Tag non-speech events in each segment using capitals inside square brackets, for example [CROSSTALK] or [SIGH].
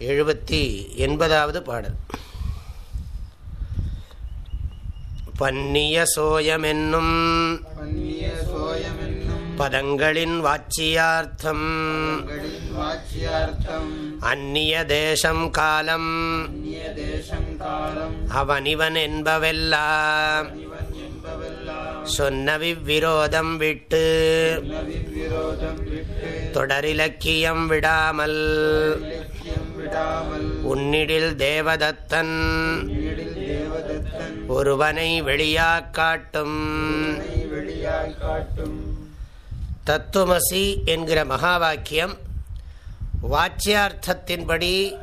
எழுபத்தி எண்பதாவது பாடல். பன்னிய சோயமென்னும் பதங்களின் வாட்சியார்த்தம் அந்நிய தேசம் காலம் அவனிவன் என்பவெல்லாம் இவன் சொன்ன விரோதம் விட்டு தொடரிலக்கியம் விடாமல் உன்னிடில் தேவதத்தன் ஒருவனை வெளியாக் காட்டும். தத்துவமசி என்கிற மகா வாக்கியம் வாச்சியார்த்தத்தின்படி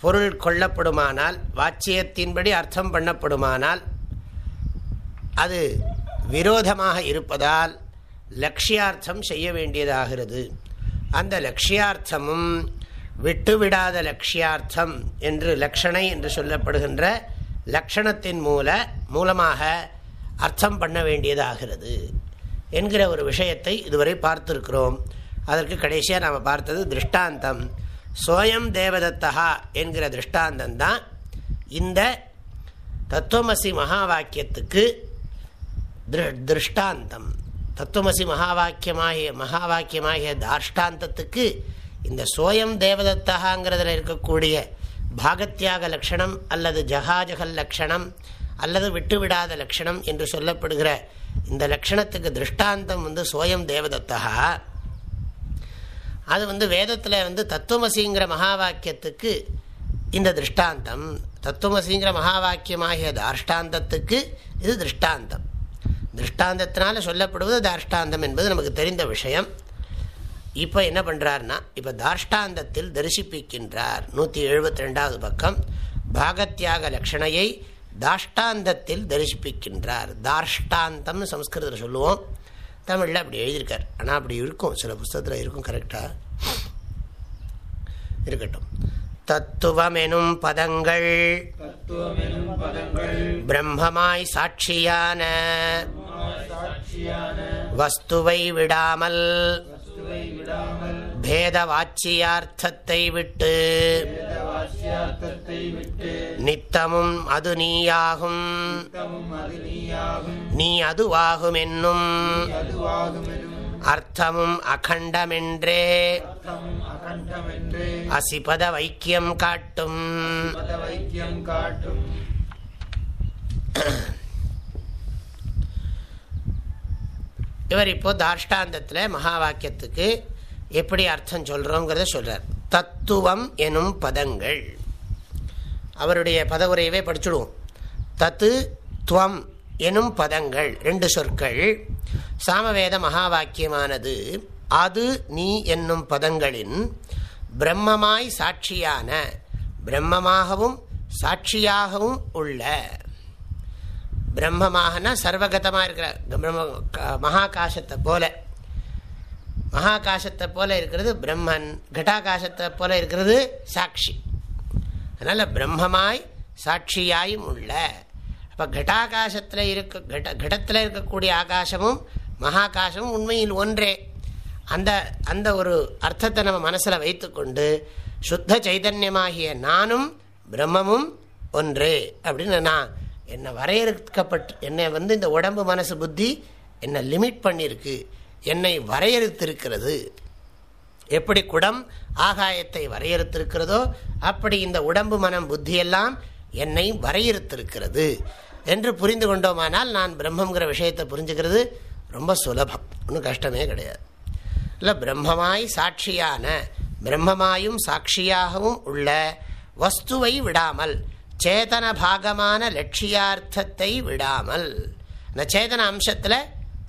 பொருள் கொள்ளப்படுமானால் வாச்சியத்தின்படி அர்த்தம் பண்ணப்படுமானால் அது விரோதமாக இருப்பதால் லட்சியார்த்தம் செய்ய வேண்டியதாகிறது. அந்த லட்சியார்த்தமும் விட்டுவிடாத லட்சியார்த்தம் என்று லக்ஷணை என்று சொல்லப்படுகின்ற லக்ஷணத்தின் மூல மூலமாக அர்த்தம் பண்ண வேண்டியதாகிறது என்கிற ஒரு விஷயத்தை இதுவரை பார்த்திருக்கிறோம். அதற்கு கடைசியாக நாம் பார்த்தது திருஷ்டாந்தம். சோயம் தேவதத்தா என்கிற திருஷ்டாந்தம் தான் இந்த தத்துவமசி மகா வாக்கியத்துக்கு திரு- திருஷ்டாந்தம். தத்துவமசி மகாவாக்கியமாகிய மகாவாக்கியமாகிய தாஷ்டாந்தத்துக்கு இந்த சோயம் தேவதத்தகாங்கிறதுல இருக்கக்கூடிய பாகத்தியாக லட்சணம் அல்லது ஜகாஜகல் லட்சணம் அல்லது விட்டுவிடாத லட்சணம் என்று சொல்லப்படுகிற இந்த லட்சணத்துக்கு திருஷ்டாந்தம் வந்து சோயம் தேவதத்தகா. அது வந்து வேதத்தில் வந்து தத்துவமசிங்கிற மகா வாக்கியத்துக்கு இந்த திருஷ்டாந்தம். தத்துவமசிங்கிற மகா வாக்கியமாகிய தாஷ்டாந்தத்துக்கு இது திருஷ்டாந்தம். திருஷ்டாந்தத்தினால சொல்லப்படுவது தாஷ்டாந்தம் என்பது நமக்கு தெரிந்த விஷயம். இப்போ என்ன பண்ணுறாருன்னா இப்போ தாஷ்டாந்தத்தில் தரிசிப்பிக்கின்றார். நூற்றி எழுபத்தி ரெண்டாவது பக்கம். பாகத்தியாக லட்சணையை தாஷ்டாந்தத்தில் தரிசிப்பிக்கின்றார். தாஷ்டாந்தம்னு சம்ஸ்கிருதத்தில் சொல்லுவோம். தமிழில் அப்படி எழுதியிருக்கார். ஆனால் அப்படி இருக்கும். சில புஸ்தகத்தில் இருக்கும். கரெக்டாக இருக்கட்டும். தத்துவமெனும் பதங்கள். பிரம்மமாய் சாட்சியான. வஸ்துவை விடாமல். பேத வாச்சியார்த்தத்தை விட்டு. நித்தமும் அது நீயாகும். நீ அதுவாகும் என்னும் அர்த்தமும் அகண்டமென்றே. அசிபத வைக்கியம் காட்டும். காட்டும் இவர் இப்போ தாஷ்டாந்தத்தில் மகா வாக்கியத்துக்கு எப்படி அர்த்தம் சொல்கிறோங்கிறத சொல்கிறார் தத்துவம் எனும் பதங்கள். அவருடைய பதவுரையவே படிச்சுடுவோம். தத்து துவம் எனும் பதங்கள் ரெண்டு சொற்கள். சாமவேத மகா வாக்கியமானது அது நீ என்னும் பதங்களின் பிரம்மமாய் சாட்சியான பிரம்மமாகவும் சாட்சியாகவும் உள்ள. பிரம்மமாகனா சர்வகதமாக இருக்கிற பிரம்ம மகாகாசத்தை போல. மகாகாசத்தை போல இருக்கிறது பிரம்மன் கட்டாகாசத்தை போல இருக்கிறது சாட்சி. அதனால் பிரம்மமாய் சாட்சியாயும் உள்ள. அப்போ கட்டாகாசத்தில் இருக்க கட கடத்தில் இருக்கக்கூடிய ஆகாசமும் மகாகாசமும் உண்மையில் ஒன்றே. அந்த அந்த ஒரு அர்த்தத்தை நம்ம மனசில் வைத்துக்கொண்டு சுத்த சைதன்யமாகிய நானும் பிரம்மமும் ஒன்றே அப்படின்னு நான் என்னை வரையறுக்கப்பட்டு என்னை வந்து இந்த உடம்பு மனசு புத்தி என்னை லிமிட் பண்ணியிருக்கு என்னை வரையறுத்திருக்கிறது. எப்படி குடம் ஆகாயத்தை வரையறுத்திருக்கிறதோ அப்படி இந்த உடம்பு மனம் புத்தியெல்லாம் என்னை வரையறுத்திருக்கிறது என்று புரிந்து கொண்டோமானால் நான் பிரம்மங்கிற விஷயத்தை புரிஞ்சுக்கிறது ரொம்ப சுலபம். ஒன்றும் கஷ்டமே கிடையாது. இல்லை பிரம்மமாய் சாட்சியான பிரம்மமாயும் சாட்சியாகவும் உள்ள வஸ்துவை விடாமல் சேதன பாகமான லட்சியார்த்தத்தை விடாமல் இந்த சேதன அம்சத்தில்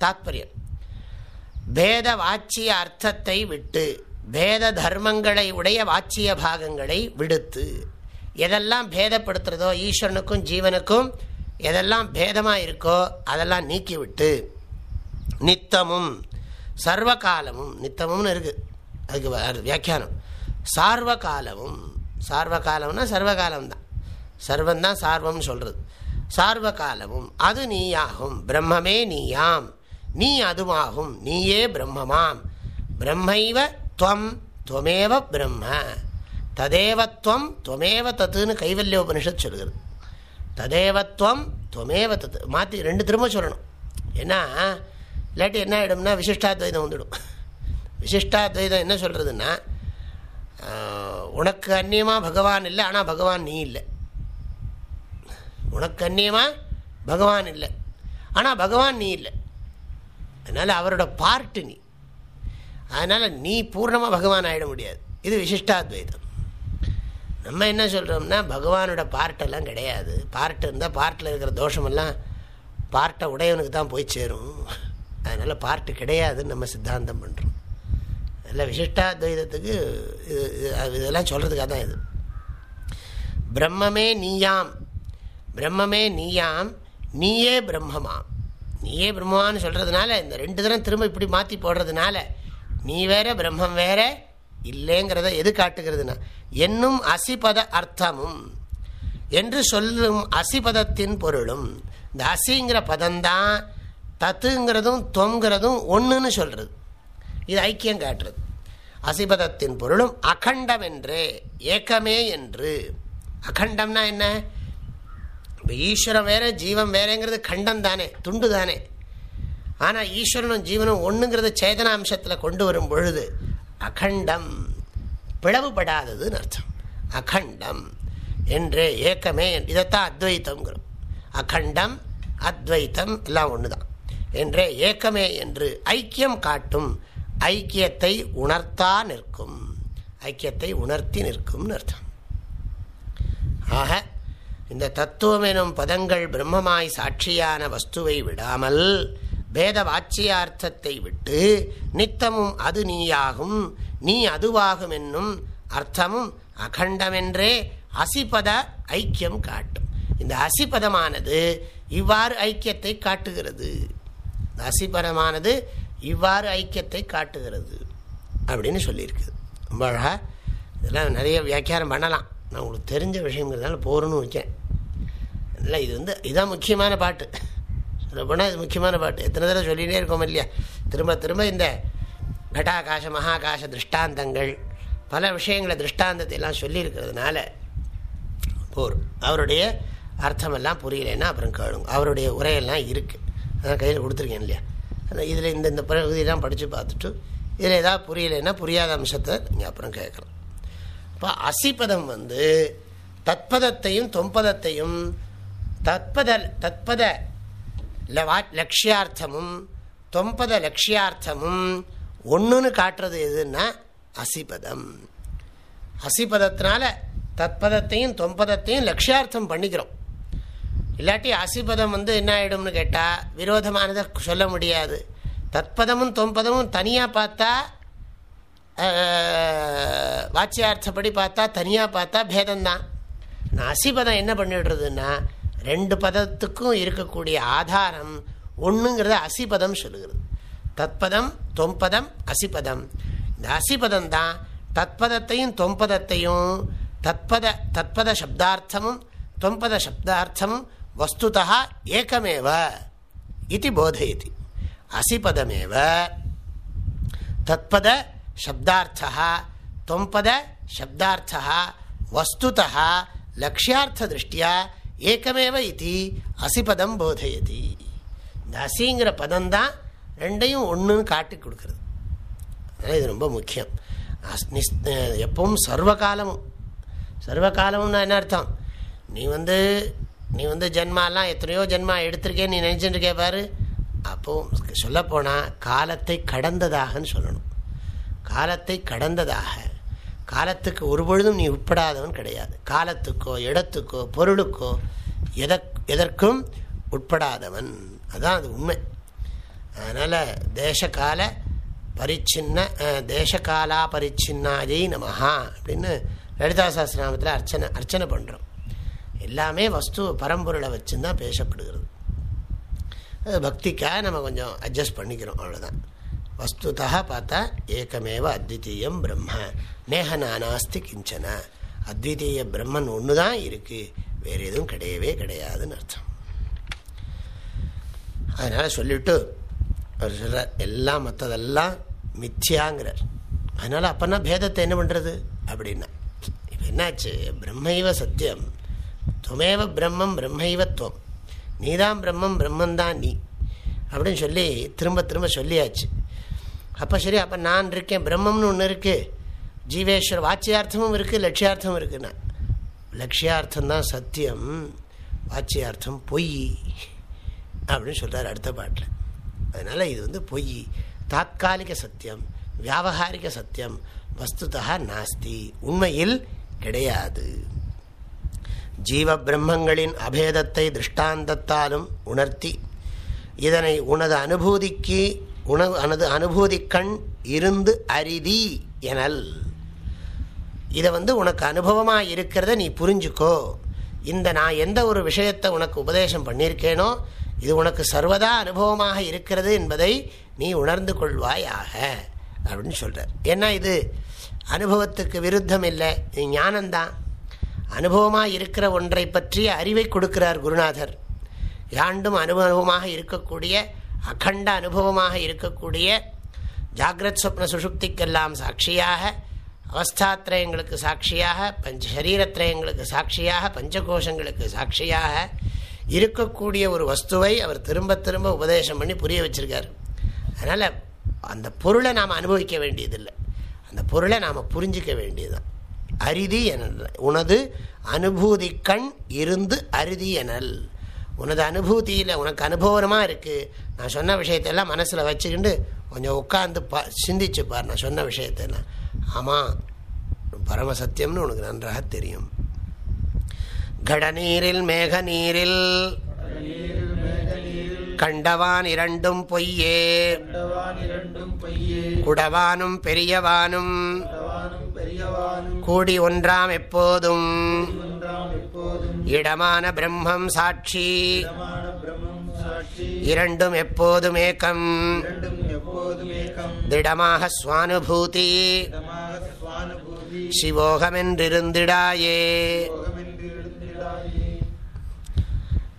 தாத்பரியம். பேத வாட்சிய அர்த்தத்தை விட்டு பேத தர்மங்களை உடைய வாட்சிய பாகங்களை விடுத்து எதெல்லாம் பேதப்படுத்துறதோ ஈஸ்வரனுக்கும் ஜீவனுக்கும் எதெல்லாம் பேதமாக இருக்கோ அதெல்லாம் நீக்கிவிட்டு நித்தமும் சர்வகாலமும் நித்தமும்னு இருக்குது அதுக்கு வியாக்கியானம். சார்வகாலமும் சார்வகாலம்னா சர்வகாலம் தான் சர்வந்தான் சார்வம்னு சொல்கிறது சார்வகாலமும் அது நீயாகும். பிரம்மமே நீயாம். நீ அதுவாகும். நீயே பிரம்மமாம். பிரம்மைவ துவம் துவமேவ பிரம்ம. ததேவத்வம் துவமேவ தத்துன்னு கைவல்ய உபனிஷத் சொல்கிறது ததேவத்வம் துவமேவ தத்து மாற்றி ரெண்டு திரும்ப சொல்லணும். ஏன்னா இல்லாட்டி என்ன ஆகிடும்னா விசிஷ்டாத்வைதம் வந்துடும். விசிஷ்டாத்வைதம் என்ன சொல்கிறதுன்னா உனக்கு அந்நியமாக பகவான் இல்லை ஆனால் பகவான் நீ இல்லை. உனக்கு அந்நியமாக பகவான் இல்லை ஆனால் பகவான் நீ இல்லை. அதனால் அவரோட பார்ட்டு நீ. அதனால் நீ பூர்ணமாக பகவான் ஆகிட முடியாது. இது விசிஷ்டாத்வைதம். நம்ம என்ன சொல்கிறோம்னா பகவானோட பார்ட்டெல்லாம் கிடையாது. பார்ட் இருந்தால் பார்ட்டில் இருக்கிற தோஷமெல்லாம் பார்ட்டை உடையவனுக்கு தான் போய் சேரும். அதனால் பார்ட்டு கிடையாதுன்னு நம்ம சித்தாந்தம் பண்ணுறோம் அதில் விசிஷ்டாத்வைதத்துக்கு இது இதெல்லாம் சொல்கிறதுக்காக தான் இது. பிரம்மமே நீயாம். பிரம்மமே நீயாம். நீயே பிரம்மமாம். நீயே பிரம்மமான்னு சொல்கிறதுனால இந்த ரெண்டு தினம் திரும்ப இப்படி மாற்றி போடுறதுனால நீ வேற பிரம்மம் வேற இல்லைங்கிறத எது காட்டுகிறதுனா என்னும் அசிபத அர்த்தமும் என்று சொல்லும் அசிபதத்தின் பொருளும் இந்த அசிங்கிற பதம்தான் தத்துங்கிறதும் தொங்கிறதும் ஒன்றுன்னு சொல்கிறது இது ஐக்கியம் காட்டுறது. அசிபதத்தின் பொருளும் அகண்டம் என்றே ஏக்கமே என்று. அகண்டம்னா என்ன? இப்போ ஈஸ்வரம் வேற ஜீவன் வேறேங்கிறது கண்டம் தானே துண்டு தானே. ஆனால் ஈஸ்வரனும் ஜீவனும் ஒன்றுங்கிறத சேதனாம்சத்தில் கொண்டு வரும் பொழுது அகண்டம். பிளவுபடாததுன்னு அர்த்தம். அகண்டம் என்று ஏக்கமே இதைத்தான் அத்வைத்தம்ங்கிறோம். அகண்டம் அத்வைத்தம் எல்லாம் ஒன்று தான் என்றே ஏக்கமே என்று ஐக்கியம் காட்டும் ஐக்கியத்தை உணர்த்தா நிற்கும். ஐக்கியத்தை உணர்த்தி நிற்கும்னு அர்த்தம். ஆக இந்த தத்துவம் எனும் பதங்கள் பிரம்மமாய் சாட்சியான வஸ்துவை விடாமல் பேத வாச்சியார்த்தத்தை விட்டு நித்தமும் அது நீயாகும் நீ அதுவாகும் என்னும் அர்த்தமும் அகண்டமென்றே அசிபத ஐக்கியம் காட்டும். இந்த அசிபதமானது இவ்வாறு ஐக்கியத்தை காட்டுகிறது. அசிபதமானது இவ்வாறு ஐக்கியத்தை காட்டுகிறது அப்படின்னு சொல்லியிருக்குது ரொம்ப அழகா இதெல்லாம் நிறைய வியாக்கியாரம் பண்ணலாம். நான் உங்களுக்கு தெரிஞ்ச விஷயங்கிறதுனால போகிறோன்னு வச்சேன் இல்லை இது வந்து இதுதான் முக்கியமான பாட்டு. ரொம்ப முக்கியமான பாட்டு. எத்தனை தடவை சொல்லிகிட்டே இருக்கோம் இல்லையா? திரும்ப திரும்ப இந்த கட்டாகாச மகாகாச திருஷ்டாந்தங்கள் பல விஷயங்களை திருஷ்டாந்தத்தை எல்லாம் சொல்லியிருக்கிறதுனால போர். அவருடைய அர்த்தமெல்லாம் புரியலைன்னா அப்புறம் கேளுங்க. அவருடைய உரையெல்லாம் இருக்குது அதான் கையில் கொடுத்துருக்கேன் இல்லையா? அந்த இதில் இந்த இந்த பகுதியெல்லாம் படித்து பார்த்துட்டு இதில் ஏதாவது புரியலைன்னா புரியாத அம்சத்தை நீங்கள் அப்புறம் கேட்கலாம். இப்போ அசிப்பதம் வந்து தத்பதத்தையும் தொம்பதத்தையும் தத்பத தத்பத லட்சியார்த்தமும் தொம்பத லட்சியார்த்தமும் ஒன்றுன்னு காட்டுறது எதுன்னா அசிபதம். அசிபதத்தினால தத்பதத்தையும் தொம்பதத்தையும் லட்சியார்த்தம் பண்ணிக்கிறோம். இல்லாட்டி அசிபதம் வந்து என்ன ஆகிடும்னு கேட்டால் விரோதமானதை சொல்ல முடியாது. தத்பதமும் தொம்பதமும் தனியாக பார்த்தா வாச்சியார்த்தப்படி பார்த்தா தனியாக பார்த்தா பேதம்தான். அசிபதம் என்ன பண்ணிடுறதுன்னா ரெண்டு பதத்துக்கும் இருக்கக்கூடிய ஆதாரம் ஒன்றுங்கிறத அசிபதம் சொல்லுகிறது. தத்பதம் தொம்பதம் அசிபதம். இந்த அசிபதம் தான் தத்பதத்தையும் தொம்பதத்தையும் தத்பத தத்பத சப்தார்த்தமும் தொம்பத சப்தார்த்தமும் வஸ்துதா ஏகமேவ இது போதயதி. அசிபதமேவ தத்பத சப்தார்த்தா தொம்பத சப்தார்த்தா வஸ்துதா லக்ஷியார்த்த திருஷ்டியா ஏக்கமேவ இது அசிபதம் போதையதி. இந்த அசிங்கிற பதம்தான் ரெண்டையும் ஒன்றுன்னு காட்டி கொடுக்கறது. அதனால் இது ரொம்ப முக்கியம். எப்பவும் சர்வகாலமும். சர்வகாலமும்னா என்ன அர்த்தம்? நீ வந்து நீ வந்து ஜென்மாலாம் எத்தனையோ ஜென்மா எடுத்திருக்கேன் நீ நினச்சிட்டு பாரு. அப்போது சொல்லப்போனால் காலத்தை கடந்ததாகன்னு சொல்லணும். காலத்தை கடந்ததாக. காலத்துக்கு ஒரு பொழுதும் நீ உட்படாதவன் கிடையாது. காலத்துக்கோ இடத்துக்கோ பொருளுக்கோ எதற் எதற்கும் உட்படாதவன். அதுதான் அது உண்மை. அதனால் தேசகால பரிச்சின்ன தேசகாலா பரிச்சின்னாஜை நமஹா அப்படின்னு லலிதா சாஸ்திரநாமத்தில் அர்ச்சனை அர்ச்சனை பண்ணுறோம் எல்லாமே வஸ்து பரம்பொருளை வச்சுதான் பேசப்படுகிறது. அது பக்திக்காக நம்ம கொஞ்சம் அட்ஜஸ்ட் பண்ணிக்கிறோம் அவ்வளோதான் வஸ்துதா பார்த்தா ஏகமேவ அத்விதீயம் பிரம்ம நேகநானாஸ்தி கிஞ்சன அத்விதீய பிரம்மன் ஒன்று தான் இருக்குது வேறு எதுவும் கிடையவே கிடையாதுன்னு அர்த்தம் அதனால் சொல்லிவிட்டு அவர் சொல்கிறார் எல்லாம் மற்றதெல்லாம் மித்யாங்கிறார் அதனால் அப்போனா பேதத்தை என்ன பண்ணுறது அப்படின்னா இப்போ என்னாச்சு பிரம்மைவ சத்தியம் துவமேவ பிரம்மம் பிரம்மைவ துவம் நீதான் பிரம்மம் பிரம்மந்தான் நீ அப்படின்னு சொல்லி திரும்ப திரும்ப சொல்லியாச்சு அப்போ சரி அப்போ நான் இருக்கேன் பிரம்மம்னு ஒன்று இருக்குது ஜீவேஸ்வர வாச்சியார்த்தமும் இருக்குது லட்சியார்த்தமும் இருக்குன்னா. லட்சியார்த்தம்தான் சத்தியம் வாச்சியார்த்தம் பொய் அப்படின்னு சொல்கிறார் அடுத்த பாட்டில். அதனால் இது வந்து பொய். தாத்காலிக சத்தியம் வியாபகாரிக சத்தியம் வஸ்துதா நாஸ்தி உண்மையில் கிடையாது. ஜீவ பிரம்மங்களின் அபேதத்தை திருஷ்டாந்தத்தாலும் உணர்த்தி இதனை உனது அனுபூதிக்கு உணவு அனது அனுபூதி கண் இருந்து அரிதி எனல். இதை வந்து உனக்கு அனுபவமாக இருக்கிறத நீ புரிஞ்சுக்கோ. இந்த நான் எந்த ஒரு விஷயத்தை உனக்கு உபதேசம் பண்ணியிருக்கேனோ இது உனக்கு சர்வதா அனுபவமாக இருக்கிறது என்பதை நீ உணர்ந்து கொள்வாயாக அப்படின்னு சொல்கிறார் ஏன்னா இது அனுபவத்துக்கு விருத்தம் இல்லை இது ஞானந்தான் அனுபவமாக இருக்கிற ஒன்றை பற்றிய அறிவை கொடுக்கிறார் குருநாதர். யாண்டும் அனுபவமாக இருக்கக்கூடிய அகண்ட அனுபவமாக இருக்கக்கூடிய ஜாகிரத் சொப்ன சுஷுப்திக்கெல்லாம் சாட்சியாக அவஸ்தாத்திரயங்களுக்கு சாட்சியாக பஞ்ச சரீரத்திரயங்களுக்கு சாட்சியாக பஞ்சகோஷங்களுக்கு சாட்சியாக இருக்கக்கூடிய ஒரு வஸ்துவை அவர் திரும்ப திரும்ப உபதேசம் பண்ணி புரிய வச்சிருக்கார். அதனால் அந்த பொருளை நாம் அனுபவிக்க வேண்டியதில்லை. அந்த பொருளை நாம் புரிஞ்சிக்க வேண்டியதுதான். அரிதி எனல். உனது அனுபூதி கண் இருந்து அரிதி எனல். உனது அனுபூதியில் உனக்கு அனுபவமாக இருக்குது நான் சொன்ன விஷயத்தெல்லாம் மனசில் வச்சுக்கிண்டு கொஞ்சம் உட்காந்து பா சிந்திச்சுப்பார் நான் சொன்ன விஷயத்தெல்லாம். ஆமாம் பரமசத்தியம்னு உனக்கு நன்றாக தெரியும். கடநீரில் மேக நீரில் கண்டவான் இரண்டும் பொய்யே. குடவானும் பெரியவானும் கூடி ஒன்றாம் எப்போதும். இடமான பிரம்மம் சாட்சி. இரண்டும் எப்போதும் ஏக்கம். திடமாக சுவானுபூதி. சிவோகமென்றிருந்திடாயே.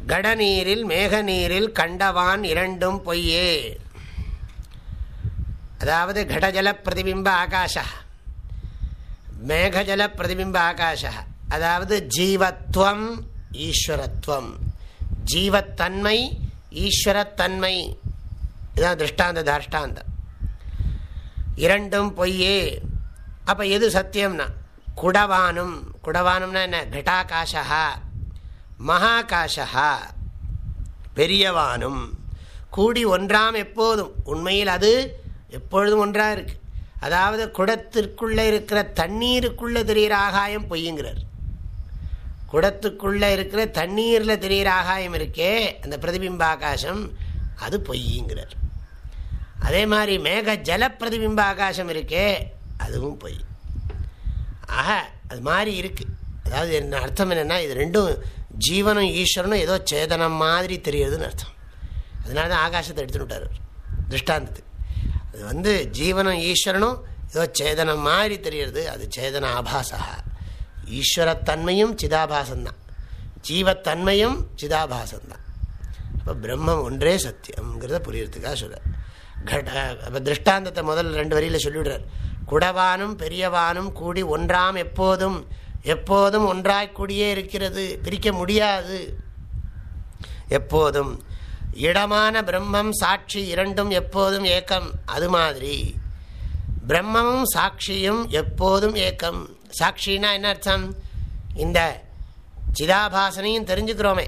கடநீரில் மேகநீரில் கண்டவான் இரண்டும் பொய்யே. அதாவது கடஜல பிரதிபிம்ப ஆகாஷா. மேகஜல பிரதிபிம்ப ஆகாஷா. அதாவது ஜீவத்வம் ஈஸ்வரத்வம். ஜீவத்தன்மை ஈஸ்வரத்தன்மை. இதுதான் திருஷ்டாந்த தாஷ்டாந்தம் இரண்டும் பொய்யே. அப்போ எது சத்தியம்னா குடவானும். குடவானும்னா என்ன? கட்டாகாஷா. மகாகாஷா பெரியவானும் கூடி ஒன்றாம் எப்போதும். உண்மையில் அது எப்பொழுதும் ஒன்றாக இருக்குது அதாவது குடத்திற்குள்ளே இருக்கிற தண்ணீருக்குள்ளே தெரிகிற ஆகாயம் பொய்யுங்கிறார். குடத்துக்குள்ளே இருக்கிற தண்ணீரில் தெரிகிற ஆகாயம் இருக்கே அந்த பிரதிபிம்ப ஆகாசம் அது பொய்யுங்கிறார். அதே மாதிரி மேக ஜல பிரதிபிம்ப ஆகாசம் இருக்கே அதுவும் பொய். ஆக அது மாதிரி இருக்குது அதாவது என்ன அர்த்தம் என்னென்னா இது ரெண்டும் ஜீவனும் ஈஸ்வரனும் ஏதோ சேதனம் மாதிரி தெரியுதுன்னு அர்த்தம். அதனால தான் ஆகாசத்தை எடுத்துன்னு விட்டார் திருஷ்டாந்தத்துக்கு அது வந்து ஜீவனும் ஈஸ்வரனும் ஏதோ சேதனம் மாதிரி தெரியுது அது சேதன ஆபாசா ஈஸ்வரத்தன்மையும் சிதாபாசந்தான் ஜீவத்தன்மையும் சிதாபாசந்தான் அப்போ பிரம்மம் ஒன்றே சத்தியம்ங்கிறத புரியறதுக்காக சொல்கிறார் கட அப்போ திருஷ்டாந்தத்தை முதல்ல ரெண்டு வரியில் சொல்லிவிடுறார். குடவானும் பெரியவானும் கூடி ஒன்றாம் எப்போதும் எப்போதும் ஒன்றாய்க்கூடியே இருக்கிறது. பிரிக்க முடியாது. எப்போதும் இடமான பிரம்மம் சாட்சி இரண்டும் எப்போதும் ஏக்கம். அது மாதிரி பிரம்மமும் சாட்சியும் எப்போதும் ஏக்கம். சாட்சின்னா என்ன அர்த்தம்? இந்த சிதாபாசனையும் தெரிஞ்சுக்கிறோமே.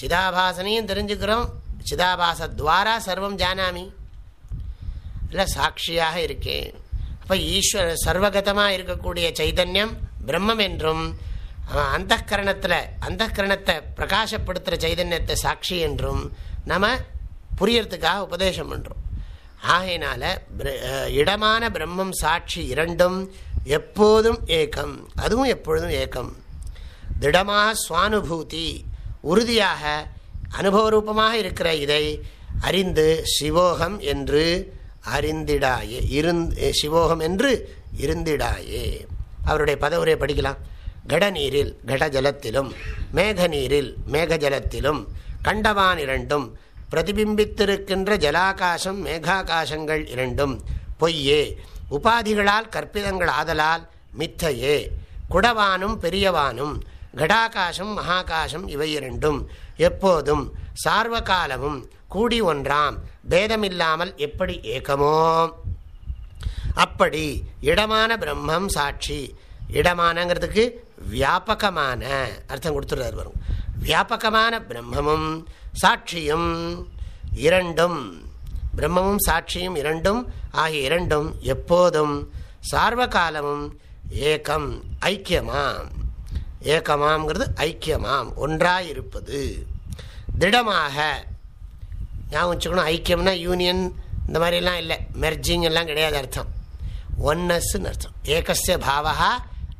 சிதாபாசனையும் தெரிஞ்சுக்கிறோம். சிதாபாச துவாரா சர்வம் ஜானாமி. இல்லை சாட்சியாக இருக்கேன். அப்போ ஈஸ்வர சர்வகதமாக இருக்கக்கூடிய சைதன்யம் பிரம்மம் என்றும் அந்த கரணத்தில் அந்த கரணத்தை பிரகாசப்படுத்துகிற சைதன்யத்தை சாட்சி என்றும் நம்ம புரியறதுக்காக உபதேசம் பண்ணுறோம் ஆகையினால இடமான பிரம்மம் சாட்சி இரண்டும் எப்போதும் ஏக்கம் அதுவும் எப்பொழுதும் ஏக்கம். திடமாக சுவானுபூதி உறுதியாக அனுபவரூபமாக இருக்கிற இதை அறிந்து சிவோகம் என்று அறிந்திடாயே இருந் சிவோகம் என்று இருந்திடாயே. அவருடைய பதவுரையை படிக்கலாம். கட நீரில் கட ஜலத்திலும் மேக நீரில் கண்டவான் இரண்டும் பிரதிபிம்பித்திருக்கின்ற ஜலாகாசம் மேகாகாசங்கள் இரண்டும் பொய்யே உபாதிகளால் கற்பிதங்கள் ஆதலால் மித்தையே குடவானும் பெரியவானும் கடாகாசம் மகாகாசம் இவை இரண்டும் எப்போதும் சார்வகாலமும் கூடி ஒன்றாம் பேதமில்லாமல் எப்படி ஏகமோ? அப்படி இடமான பிரம்மம் சாட்சி. இடமானங்கிறதுக்கு வியாபகமான அர்த்தம் கொடுத்துருவார் வரும் வியாபகமான பிரம்மமும் சாட்சியும் இரண்டும் பிரம்மமும் சாட்சியும் இரண்டும் ஆகிய இரண்டும் எப்போதும் சார்வகாலமும் ஏகம் ஐக்கியமாம். ஏகமாம்ங்கிறது ஐக்கியமாம் ஒன்றாயிருப்பது. திடமாக ஞாபகம் வச்சுக்கணும் ஐக்கியம்னா யூனியன் இந்த மாதிரிலாம் இல்லை. மெர்ஜிங் எல்லாம் கிடையாது அர்த்தம். ஒன்னஸ்ன்னு அர்த்தம். ஏகசிய பாவா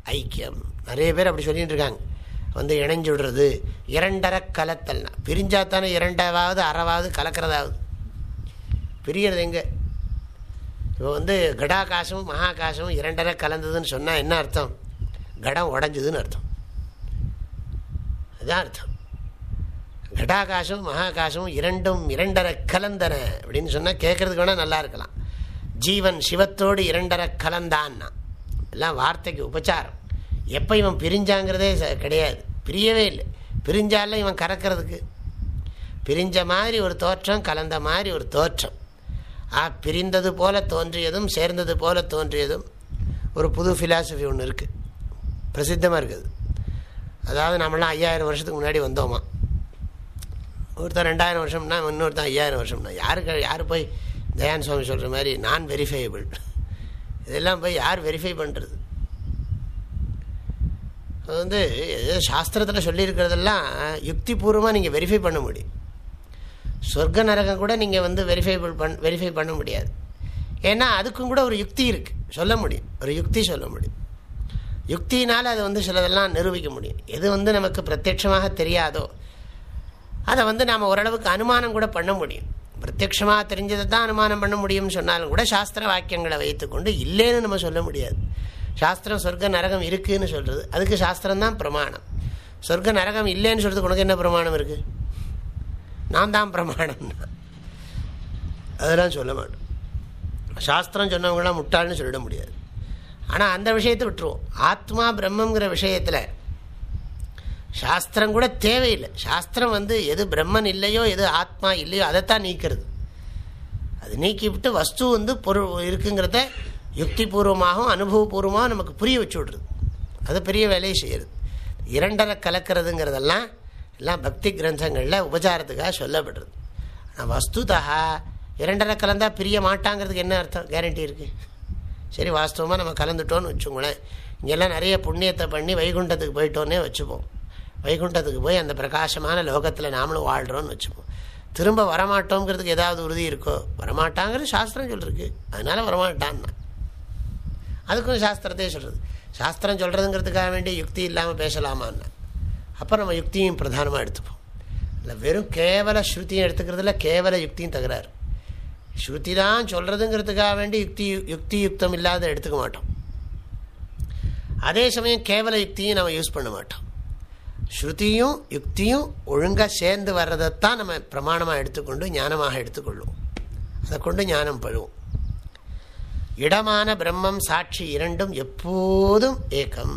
ஐக்கியம். நிறைய பேர் அப்படி சொல்லிட்டு இருக்காங்க. வந்து இணைஞ்சு விடுறது. இரண்டரை கலத்தல்னா. பிரிஞ்சா தானே இரண்டாவது அறவாவது கலக்கிறதாவது. பிரியறது எங்க? இப்போ வந்து கடாகாசமும் மகாகாசமும் இரண்டரை கலந்ததுன்னு சொன்னால் என்ன அர்த்தம்? கடம் உடஞ்சதுன்னு அர்த்தம். அதுதான் அர்த்தம். கடாகாசமும் மகாகாசமும் இரண்டும் இரண்டரை கலந்தன அப்படின்னு சொன்னால் கேட்கறதுக்கு வேணால் நல்லா இருக்கலாம். ஜீவன் சிவத்தோடு இரண்டரை கலந்தான்னா. எல்லாம் வார்த்தைக்கு உபச்சாரம். எப்போ இவன் பிரிஞ்சாங்கிறதே ச- கிடையாது. பிரியவே இல்லை. பிரிஞ்சால இவன் கறக்கிறதுக்கு. பிரிஞ்ச மாதிரி ஒரு தோற்றம் கலந்த மாதிரி ஒரு தோற்றம். ஆ பிரிந்தது போல தோன்றியதும் சேர்ந்தது போல தோன்றியதும் ஒரு புது ஃபிலாசபி ஒன்று இருக்குது பிரசித்தமாக இருக்குது. அதாவது நம்மளாம் ஐயாயிரம் வருஷத்துக்கு முன்னாடி வந்தோமா? ஒருத்தர் ரெண்டாயிரம் வருஷம்னா இன்னொருத்தன் ஐயாயிரம் வருஷம்னா. யாருக்கு யார் போய் தயான் சுவாமி சொல்கிற மாதிரி நான் வெரிஃபையபிள் இதெல்லாம் போய் யார் வெரிஃபை பண்ணுறது அது வந்து ஏதோ சாஸ்திரத்தில் சொல்லியிருக்கிறதெல்லாம் யுக்திபூர்வமாக நீங்கள் வெரிஃபை பண்ண முடியும். சொர்க்க நரகம் கூட நீங்கள் வந்து வெரிஃபைபிள் பண் வெரிஃபை பண்ண முடியாது. ஏன்னா அதுக்கும் கூட ஒரு யுக்தி இருக்குது சொல்ல முடியும். ஒரு யுக்தி சொல்ல முடியும். யுக்தினால் அதை வந்து சிலதெல்லாம் நிரூபிக்க முடியும். எது வந்து நமக்கு பிரத்யட்சமாக தெரியாதோ அதை வந்து நாம் ஓரளவுக்கு அனுமானம் கூட பண்ண முடியும். பிரத்யட்சமாக தெரிஞ்சதை தான் அனுமானம் பண்ண முடியும்னு சொன்னாலும் கூட சாஸ்திர வாக்கியங்களை வைத்துக்கொண்டு இல்லைன்னு நம்ம சொல்ல முடியாது. சாஸ்திரம் சொர்க்க நரகம் இருக்குதுன்னு சொல்கிறது அதுக்கு சாஸ்திரம் தான் பிரமாணம். சொர்க்க நரகம் இல்லைன்னு சொல்கிறதுக்கு உனக்கு என்ன பிரமாணம் இருக்குது நான் தான் பிரமாணம்னா அதெல்லாம் சொல்ல மாட்டோம். சாஸ்திரம் சொன்னவங்களாம் முட்டாள்னு சொல்லிட முடியாது. ஆனால் அந்த விஷயத்தை விட்டுருவோம். ஆத்மா பிரம்மங்கிற விஷயத்தில் சாஸ்திரம் கூட தேவையில்லை. சாஸ்திரம் வந்து எது பிரம்மன் இல்லையோ எது ஆத்மா இல்லையோ அதைத்தான் நீக்கிறது. அது நீக்கிவிட்டு வஸ்து வந்து பொருள் இருக்குங்கிறத யுக்திபூர்வமாகவும் அனுபவபூர்வமாகவும் நமக்கு புரிய வச்சு விடுறது. அது பெரிய வேலையை செய்யுது இரண்டரை கலக்கிறதுங்கிறதெல்லாம் எல்லாம் பக்தி கிரந்தங்களில் உபச்சாரத்துக்காக சொல்லப்படுறது. ஆனால் வஸ்துதா இரண்டரை கலந்தால் பிரிய மாட்டாங்கிறதுக்கு என்ன அர்த்தம்? கேரண்டி இருக்குது சரி வாஸ்தவமாக நம்ம கலந்துட்டோன்னு வச்சுக்கோங்களேன். இங்கெல்லாம் நிறைய புண்ணியத்தை பண்ணி வைகுண்டத்துக்கு போயிட்டோன்னே வச்சுப்போம். வைகுண்டத்துக்கு போய் அந்த பிரகாசமான லோகத்தில் நாமளும் வாழ்கிறோம்னு வச்சுப்போம். திரும்ப வரமாட்டோங்கிறதுக்கு ஏதாவது உறுதி இருக்கோ? வரமாட்டாங்கிறது சாஸ்திரம் சொல்லிருக்கு. அதனால் வரமாட்டான்னா அதுக்கும் சாஸ்திரத்தையே சொல்கிறது சாஸ்திரம் சொல்கிறதுங்கிறதுக்காக வேண்டிய யுக்தி இல்லாமல் பேசலாமான்னு. அப்போ நம்ம யுக்தியும் பிரதானமாக எடுத்துப்போம். இல்லை வெறும் கேவல ஸ்ருதியும் எடுத்துக்கிறதுல கேவல யுக்தியும் தகராறு. ஸ்ருதி தான் சொல்கிறதுங்கிறதுக்காக வேண்டி யுக்தி யுக்தி யுக்தம் இல்லாத எடுத்துக்க மாட்டோம். அதே சமயம் கேவல யுக்தியும் நம்ம யூஸ் பண்ண மாட்டோம். ஸ்ருதியும் யுக்தியும் ஒழுங்காக சேர்ந்து வர்றதைத்தான் நம்ம பிரமாணமாக எடுத்துக்கொண்டு ஞானமாக எடுத்துக்கொள்வோம். அதை கொண்டு ஞானம் பழுவோம். இடமான பிரம்மம் சாட்சி இரண்டும் எப்போதும் ஏக்கம்.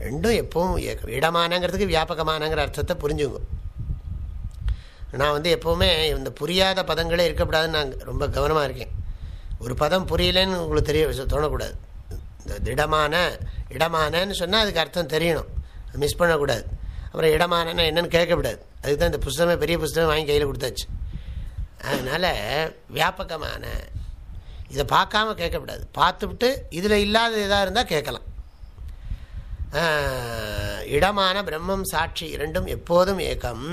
ரெண்டும் எப்பவும் ஏக்கம். இடமானங்கிறதுக்கு வியாபகமானங்கிற அர்த்தத்தை புரிஞ்சுங்க. நான் வந்து எப்போவுமே இந்த புரியாத பதங்களே இருக்கக்கூடாதுன்னு நான் ரொம்ப கவனமாக இருக்கேன். ஒரு பதம் புரியலன்னு உங்களுக்கு தெரிய தோணக்கூடாது. இந்த திடமான இடமானன்னு சொன்னால் அதுக்கு அர்த்தம் தெரியணும். மிஸ் பண்ணக்கூடாது. அப்புறம் இடமானன்னா என்னன்னு கேட்கக்கூடாது. அதுக்கு தான் இந்த புஸ்தகமே பெரிய புஸ்தகம் வாங்கி கையில் கொடுத்தாச்சு. அதனால் வியாபகமான இதை பார்க்காம கேட்கக்கூடாது. பார்த்துவிட்டு இதில் இல்லாத இதாக இருந்தால் கேட்கலாம். இடமான பிரம்மம் சாட்சி இரண்டும் எப்போதும் ஏகம்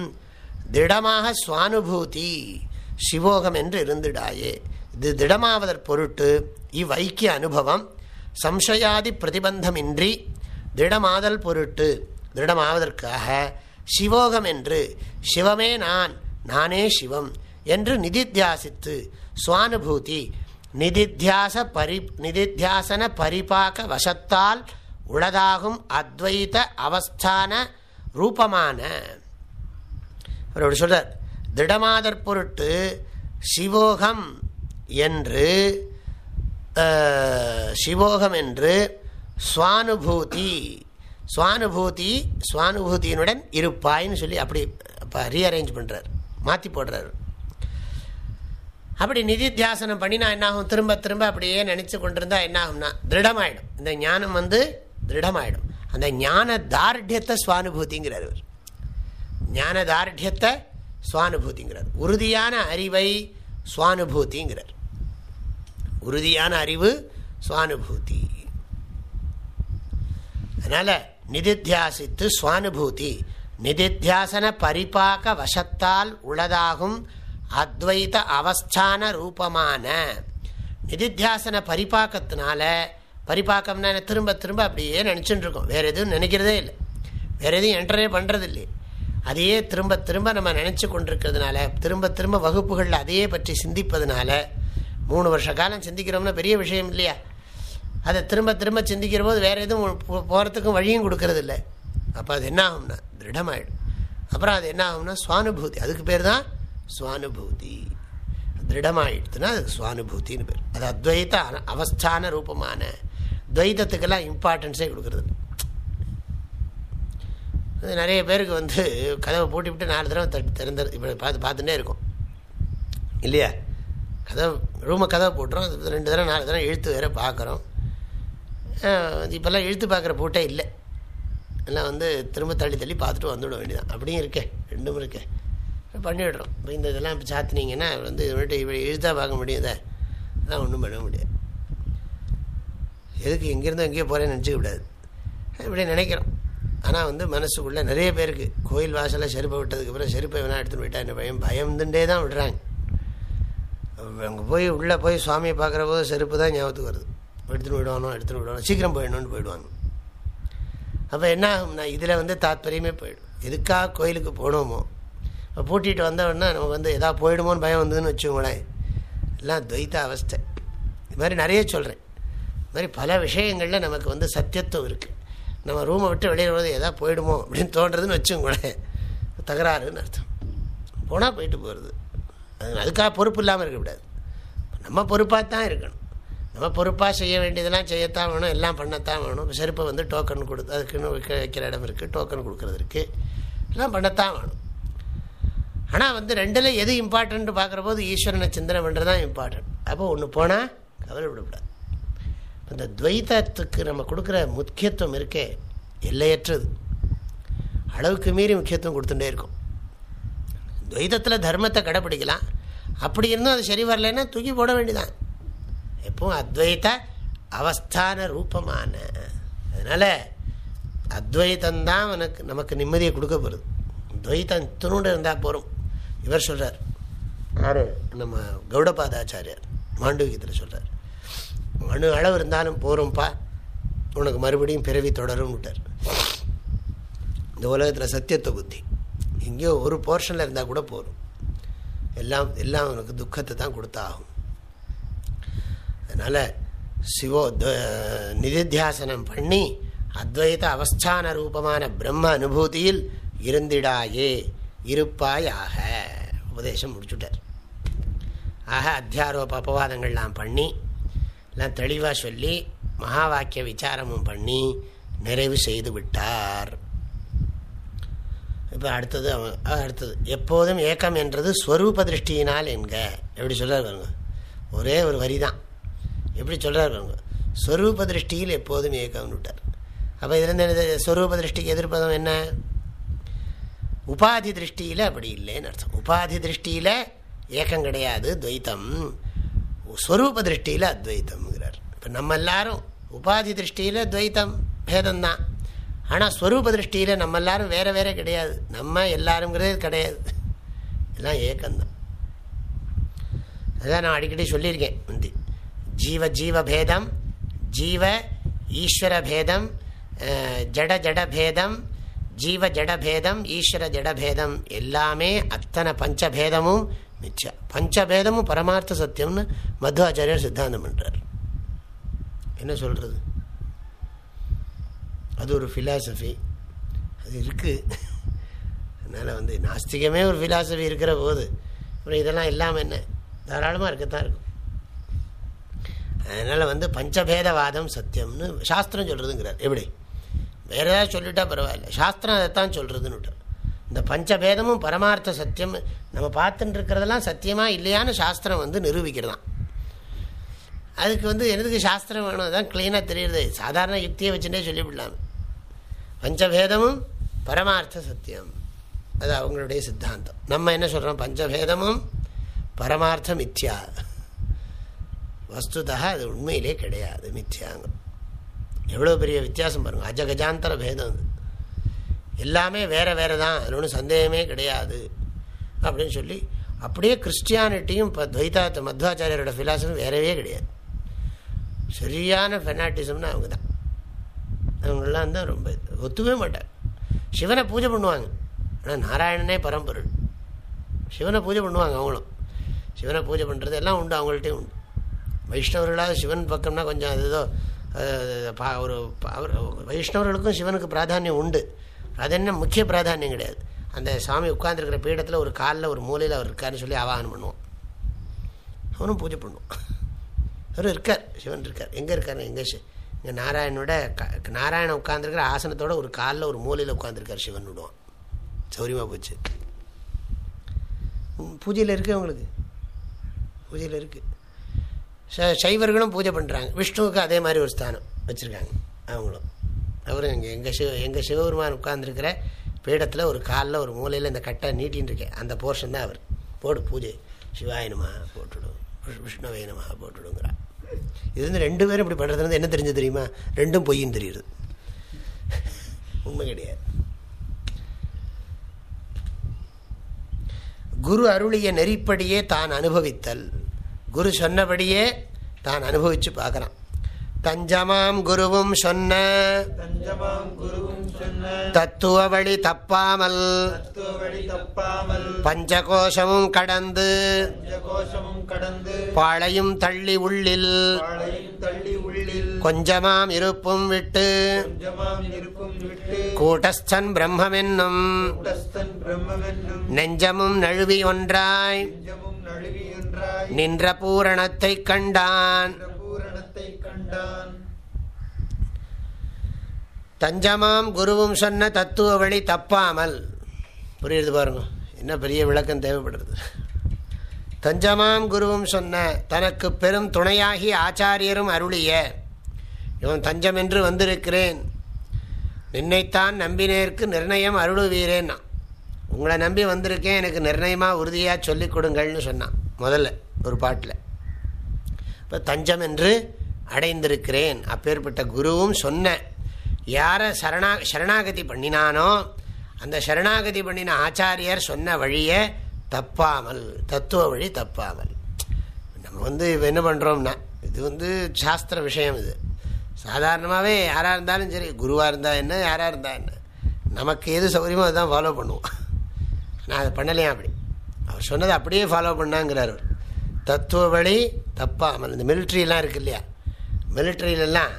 திடமாக சுவானுபூதி சிவோகம் என்று இருந்துடாயே. இது திடமாவதற் பொருட்டு இவ்வைக்கிய அனுபவம். சம்சயாதி பிரதிபந்தமின்றி திருடமாதல் பொருட்டு திருடமாவதற்காக சிவோகம் என்று சிவமே நான் நானே சிவம் என்று நிதித்தியாசித்து சுவானுபூதி நிதித்தியாச பரி நிதித்தியாசன பரிபாக வசத்தால் உளதாகும் அத்வைத அவஸ்தான ரூபமான அவர் சொல்றார். திடமாதற் பொருட்டு சிவோகம் என்று சிவோகம் என்று சுவானுபூதி. சுவானுபூதி சுவானுபூதியினுடன் இருப்பாயின்னு சொல்லி அப்படி ரீஅரேஞ்ச் பண்ணுறார் மாற்றி போடுறார். அப்படி நிதித்தியாசனம் பண்ணி நான் என்னாகும்? திரும்ப திரும்ப அப்படியே நினச்சி கொண்டிருந்தா என்னாகும்னா திருடமாயிடும். இந்த ஞானம் வந்து திருடமாயிடும். அந்த ஞான தார்டியத்தை சுவானுபூதிங்கிறார் அவர் ஞான தார்டியத்தை சுவானுபூதிங்கிறார். உறுதியான அறிவை சுவானுபூதிங்கிறார். உறுதியான அறிவு சுவானுபூதி. அதனால் நிதித்தியாசித்து சுவானுபூதி நிதித்தியாசன பரிபாக்க வசத்தால் உளதாகும் அத்வைத அவஸ்தான ரூபமான. நிதித்தியாசன பரிபாக்கத்தினால பரிபாக்கம்னா திரும்ப திரும்ப அப்படியே நினச்சிட்டு இருக்கோம் வேறு எதுவும் நினைக்கிறதே இல்லை. வேறு எதுவும் என்டரே பண்ணுறது இல்லை அதையே திரும்ப திரும்ப நம்ம நினச்சி கொண்டிருக்கிறதுனால திரும்ப திரும்ப வகுப்புகளில் அதையே பற்றி சிந்திப்பதுனால மூணு வருஷ காலம் சிந்திக்கிறோம்னா பெரிய விஷயம் இல்லையா? அதை திரும்ப திரும்ப சிந்திக்கிற போது வேறு எதுவும் போகிறதுக்கும் வழியும் கொடுக்கறது இல்லை அப்போ அது என்ன ஆகும்னா திருடமாயிடும். அப்புறம் அது என்ன ஆகும்னா சுவானுபூதி. அதுக்கு பேர் தான் சுவானுபூதி. திருடமாயிடுதுன்னா அதுக்கு சுவானுபூத்தின்னு பேர். அது அத்வைத அவஸ்தான ரூபமான துவைதத்துக்கெல்லாம் இம்பார்ட்டன்ஸே கொடுக்குறது நிறைய பேருக்கு வந்து கதவை பூட்டி விட்டு நாலு தடவை தட்டு திறந்து இப்படி பார்த்து பார்த்துட்டே இருக்கும். இல்லையா? கதவை ரூமை கதவை போட்டுறோம் ரெண்டு தடவை நாலு தடவை இழுத்து வேற பார்க்குறோம் இப்போல்லாம் இழுத்து பார்க்குற பூட்டே இல்லை. எல்லாம் வந்து திரும்ப தள்ளி தள்ளி பார்த்துட்டு வந்துவிட வேண்டியதான் அப்படியும் இருக்கேன் ரெண்டும் இருக்கேன் பண்ணிவிடுறோம் இப்போ இந்த இதெல்லாம் இப்போ சாத்தினீங்கன்னா வந்து இது இப்படி இழுத்தா பார்க்க முடியாதே? அதான் ஒன்றும் பண்ண முடியாது. எதுக்கு எங்கேருந்தோ எங்கேயோ போகிறேன்னு நினச்சிக்க கூடாது. இப்படி நினைக்கிறோம். ஆனால் வந்து மனசுக்குள்ளே நிறைய பேருக்கு கோயில் வாசலில் செருப்பை விட்டதுக்கப்புறம் செருப்பை வேணால் எடுத்துகிட்டு போயிட்டா என்ன பயம்? பயந்துட்டே தான் விடுறாங்க. அங்கே போய் உள்ளே போய் சுவாமியை பார்க்குற போது செருப்பு தான் ஞாபகத்துக்கு வருது. எடுத்துகிட்டு விடுவானோ எடுத்துகிட்டு போயிடுவானோ சீக்கிரம் போயிடணும்னு போயிடுவாங்க. அப்போ என்ன ஆகும்னா இதில் வந்து தாத்பரியமே போயிடும். எதுக்காக கோயிலுக்கு போனோமோ இப்போ பூட்டிகிட்டு வந்தவொடனே நமக்கு வந்து எதா போயிடுமோன்னு பயம் வந்ததுன்னு வச்சுக்கோங்களேன். எல்லாம் துவைத்த அவஸ்தை. இது மாதிரி நிறைய சொல்கிறேன் இது மாதிரி பல விஷயங்களில் நமக்கு வந்து சத்தியத்துவம் இருக்குது நம்ம ரூமை விட்டு வெளியே வருவது எதா போயிடுமோ அப்படின்னு தோன்றதுன்னு வச்சுக்கோங்களேன். தகராறுன்னு அர்த்தம். போனால் போயிட்டு போகிறது அது அதுக்காக பொறுப்பு இல்லாமல் இருக்கக்கூடாது நம்ம பொறுப்பாக தான் இருக்கணும். நம்ம பொறுப்பாக செய்ய வேண்டியதெல்லாம் செய்யத்தான் வேணும் எல்லாம் பண்ணத்தான் வேணும். செருப்பை வந்து டோக்கன் கொடுத்து அதுக்குன்னு வைக்க வைக்கிற இடம் இருக்குது டோக்கன் கொடுக்குறது இருக்குது எல்லாம் பண்ணத்தான் வேணும். ஆனால் வந்து ரெண்டில் எது இம்பார்ட்டன்ட் பார்க்குற போது ஈஸ்வரனை சிந்தனை பண்ணுறது தான் இம்பார்ட்டன்ட் அப்போ ஒன்று போனால் கவலைப்படக்கூடாது இந்த துவைத்தத்துக்கு நம்ம கொடுக்குற முக்கியத்துவம் இருக்கே எல்லையற்றது. அளவுக்கு மீறி முக்கியத்துவம் கொடுத்துட்டே இருக்கும். துவைதத்தில் தர்மத்தை கடைப்பிடிக்கலாம். அப்படி இருந்தும் அது சரி வரலன்னா தூக்கி போட வேண்டியதான் எப்பவும் அத்வைத அவஸ்தான ரூபமான. அதனால் அத்வைத்தந்தான் உனக்கு நமக்கு நிம்மதியை கொடுக்க போகிறது துவைத்தம் துணுண்டு இருந்தால் போகிறோம் இவர் சொல்கிறார் யார்? நம்ம கௌடபாதாச்சாரியார் மாண்டவிகத்தில் சொல்கிறார் அணு அளவு இருந்தாலும் போகிறோம்ப்பா உனக்கு மறுபடியும் பிறவி தொடரும் விட்டார். இந்த உலகத்தில் சத்தியத்துவ புத்தி. எங்கேயோ ஒரு போர்ஷனில் இருந்தால் கூட போகும் எல்லாம் எல்லாம் உனக்கு துக்கத்தை தான் கொடுத்தாகும். அதனால் சிவோ நிதித்தியாசனம் பண்ணி அத்வைத அவஸ்தான ரூபமான பிரம்ம அனுபூதியில் இருந்திடாயே இருப்பாயாக. உபதேசம் முடிச்சுட்டார். ஆக அத்தியாரோப அபவாதங்கள்லாம் பண்ணி எல்லாம் தெளிவாக சொல்லி மகா வாக்கிய விசாரமும் பண்ணி நிறைவு செய்து விட்டார். இப்போ அடுத்தது அடுத்தது எப்போதும் ஏக்கம் என்றது ஸ்வரூப திருஷ்டியினால் என்க. எப்படி சொல்கிறார் பாருங்க. ஒரே ஒரு வரி தான் எப்படி சொல்கிறார் பாருங்க. ஸ்வரூப திருஷ்டியில் எப்போதும் ஏக்கம்னு விட்டார். அப்போ இதுலேருந்து ஸ்வரூப திருஷ்டிக்கு எதிர்ப்பதம் என்ன? உபாதி திருஷ்டியில் அப்படி இல்லைன்னு அர்த்தம். உபாதி திருஷ்டியில் ஏக்கம் கிடையாது துவைத்தம். ஸ்வரூப திருஷ்டியில் அத்வைத்தம்ங்கிறார். இப்போ நம்ம எல்லாரும் உபாதி திருஷ்டியில் துவைத்தம் பேதம்தான். ஆனால் ஸ்வரூப திருஷ்டியில் நம்ம எல்லாரும் வேறு வேறே கிடையாது. நம்ம எல்லாருங்கிறதே கிடையாது. எல்லாம் ஏக்கம்தான். அதான் நான் அடிக்கடி சொல்லியிருக்கேன் முந்தி. ஜீவ ஜீவ பேதம் ஜீவ ஈஸ்வர பேதம் ஜட ஜட பேதம் ஜீவ ஜடபேதம் ஈஸ்வர ஜடபேதம் எல்லாமே அத்தனை பஞ்சபேதமும் மிச்சம் பஞ்சபேதமும் பரமார்த்த சத்தியம்னு மத்வாச்சாரியர் சித்தாந்தம் பண்ணுறார் என்ன சொல்கிறது அது ஒரு ஃபிலாசபி அது இருக்குது அதனால் வந்து நாஸ்திகமே ஒரு ஃபிலாசபி இருக்கிற போது. அப்புறம் இதெல்லாம் இல்லாமல் என்ன? தாராளமாக இருக்கத்தான் இருக்கும். அதனால் வந்து பஞ்சபேதவாதம் சத்தியம்னு சாஸ்திரம் சொல்கிறதுங்கிறார் எப்படி? வேற ஏதாவது சொல்லிட்டா பரவாயில்ல. சாஸ்திரம் அதைத்தான் சொல்கிறதுன்னு இந்த பஞ்சபேதமும் பரமார்த்த சத்தியம் நம்ம பார்த்துட்டு இருக்கிறதெல்லாம் சத்தியமாக இல்லையான்னு சாஸ்திரம் வந்து நிரூபிக்கிறதான். அதுக்கு வந்து எதுக்கு சாஸ்திரம் வேணும்? அதான் க்ளீனாக தெரியுது சாதாரண யுக்தியை வச்சுட்டே சொல்லிவிடலாம். பஞ்சபேதமும் பரமார்த்த சத்தியம். அது அவங்களுடைய சித்தாந்தம். நம்ம என்ன சொல்கிறோம் பஞ்சபேதமும் பரமார்த்த மித்யா. வஸ்துதா அது உண்மையிலே கிடையாது மித்யாங்கம். எவ்வளோ பெரிய வித்தியாசம் பாருங்க. அஜகஜாந்தர பேதம் அது. எல்லாமே வேற வேற தான் அதில் ஒன்றும் சந்தேகமே கிடையாது அப்படின்னு சொல்லி அப்படியே கிறிஸ்டியானிட்டியும் இப்போ துவைதாத்த மத்வாச்சாரியரோட ஃபிலாசபி வேறவே கிடையாது. சரியான ஃபெனாட்டிசம்னு அவங்க தான் அவங்களெலாம் தான் ரொம்ப ஒத்துவே ஒத்துக்கவே மாட்டார். சிவனை பூஜை பண்ணுவாங்க. ஆனால் நாராயணனே பரம்பொருள். சிவனை பூஜை பண்ணுவாங்க அவங்களும். சிவனை பூஜை பண்ணுறது எல்லாம் உண்டு அவங்கள்ட்டையும் உண்டு. வைஷ்ணவர்களாக சிவன் பக்கம்னா கொஞ்சம் அது ஏதோ பா- ஒரு அவர் வைஷ்ணவர்களுக்கும் சிவனுக்கு பிராதானியம் உண்டு. அது என்ன முக்கிய பிராதானியம் கிடையாது. அந்த சாமி உட்கார்ந்துருக்கிற பீடத்தில் ஒரு காலில் ஒரு மூலையில் அவர் இருக்காருன்னு சொல்லி ஆவாகனம் பண்ணுவோம். அவனும் பூஜை பண்ணுவோம். அவர் இருக்கார் சிவன் இருக்கார். எங்கே இருக்காரு எங்கே இங்கே நாராயணனோட க- நாராயணன் உட்காந்துருக்கிற ஆசனத்தோட ஒரு காலில் ஒரு மூலையில் உட்காந்துருக்கார் சிவன் விடுவான் சௌரியமாக போச்சு. பூஜையில் இருக்குது அவங்களுக்கு பூஜையில் இருக்குது சைவர்களும் பூஜை பண்ணுறாங்க விஷ்ணுவுக்கு அதே மாதிரி ஒரு ஸ்தானம் வச்சுருக்காங்க அவங்களும். அவரும் எங்கள் எங்கள் சிவ எங்கள் சிவபெருமான் உட்கார்ந்துருக்கிற பீடத்தில் ஒரு காலில் ஒரு மூலையில் இந்த கட்டை நீட்டின்னு இருக்கேன் அந்த போர்ஷன் தான் அவர். போடு பூஜை. சிவாயினமாக போட்டுடும் விஷ்- விஷ்ணுவேனமா போட்டுடுங்கிறா இது வந்து ரெண்டு பேரும் இப்படி பண்ணுறதுலேருந்து வந்து என்ன தெரிஞ்சு தெரியுமா? ரெண்டும் பொய்யும் தெரியுது. உண்மை கிடையாது. குரு அருளிய நெறிப்படியே தான் அனுபவித்தல். குரு சொன்னபடியே தான் அனுபவிச்சு பார்க்கறான். தஞ்சமாம் குருவும் சொன்ன தத்துவ வழி தப்பாமல் தப்பாமல் பஞ்சகோஷமும் கடந்து கடந்து பாளையும் தள்ளி உள்ளில் தள்ளி உள்ளில் கொஞ்சமாம் இருப்பும் விட்டு கூட்டஸ்தன் பிரம்மென்னும் நெஞ்சமும் நழுவி ஒன்றாய் நின்ற பூரணத்தைக் பூரணத்தை கண்டான் தஞ்சமாம் குருவும் சொன்ன தத்துவ வழி தப்பாமல். புரியுது பாருங்க. என்ன பெரிய விளக்கம் தேவைப்படுறது. தஞ்சமாம் குருவும் சொன்ன தனக்கு பெரும் துணையாகி ஆச்சாரியரும் அருளிய இவன் தஞ்சம் என்று வந்திருக்கிறேன். நின்னைத்தான் நம்பினேற்கு நிர்ணயம் அருளுவீரேன்னா. உங்களை நம்பி வந்திருக்கேன். எனக்கு நிர்ணயமாக உறுதியாக சொல்லிக் கொடுங்கள்னு சொன்னான். முதல்ல ஒரு பாட்டில். இப்போ தஞ்சம் என்று அடைந்திருக்கிறேன். அப்பேற்பட்ட குருவும் சொன்ன யாரை சரணா சரணாகதி பண்ணினானோ அந்த சரணாகதி பண்ணின ஆச்சாரியர் சொன்ன வழியை தப்பாமல் தத்துவ வழி தப்பாமல். நம்ம வந்து இப்போ என்ன பண்ணுறோம்னா இது வந்து சாஸ்திர விஷயம் இது. சாதாரணமாகவே யாராக இருந்தாலும் சரி குருவாக இருந்தால் என்ன யாராக இருந்தால் என்ன. நமக்கு எது சௌகரியமோ அதுதான் ஃபாலோ பண்ணுவோம். நான் அதை பண்ணலையா அப்படி? அவர் சொன்னதை அப்படியே ஃபாலோ பண்ணாங்கிறார் அவர். தத்துவ வழி தப்பாமல் இந்த மிலிட்ரிலாம் இருக்கு இல்லையா? மிலிட்ரியிலலாம்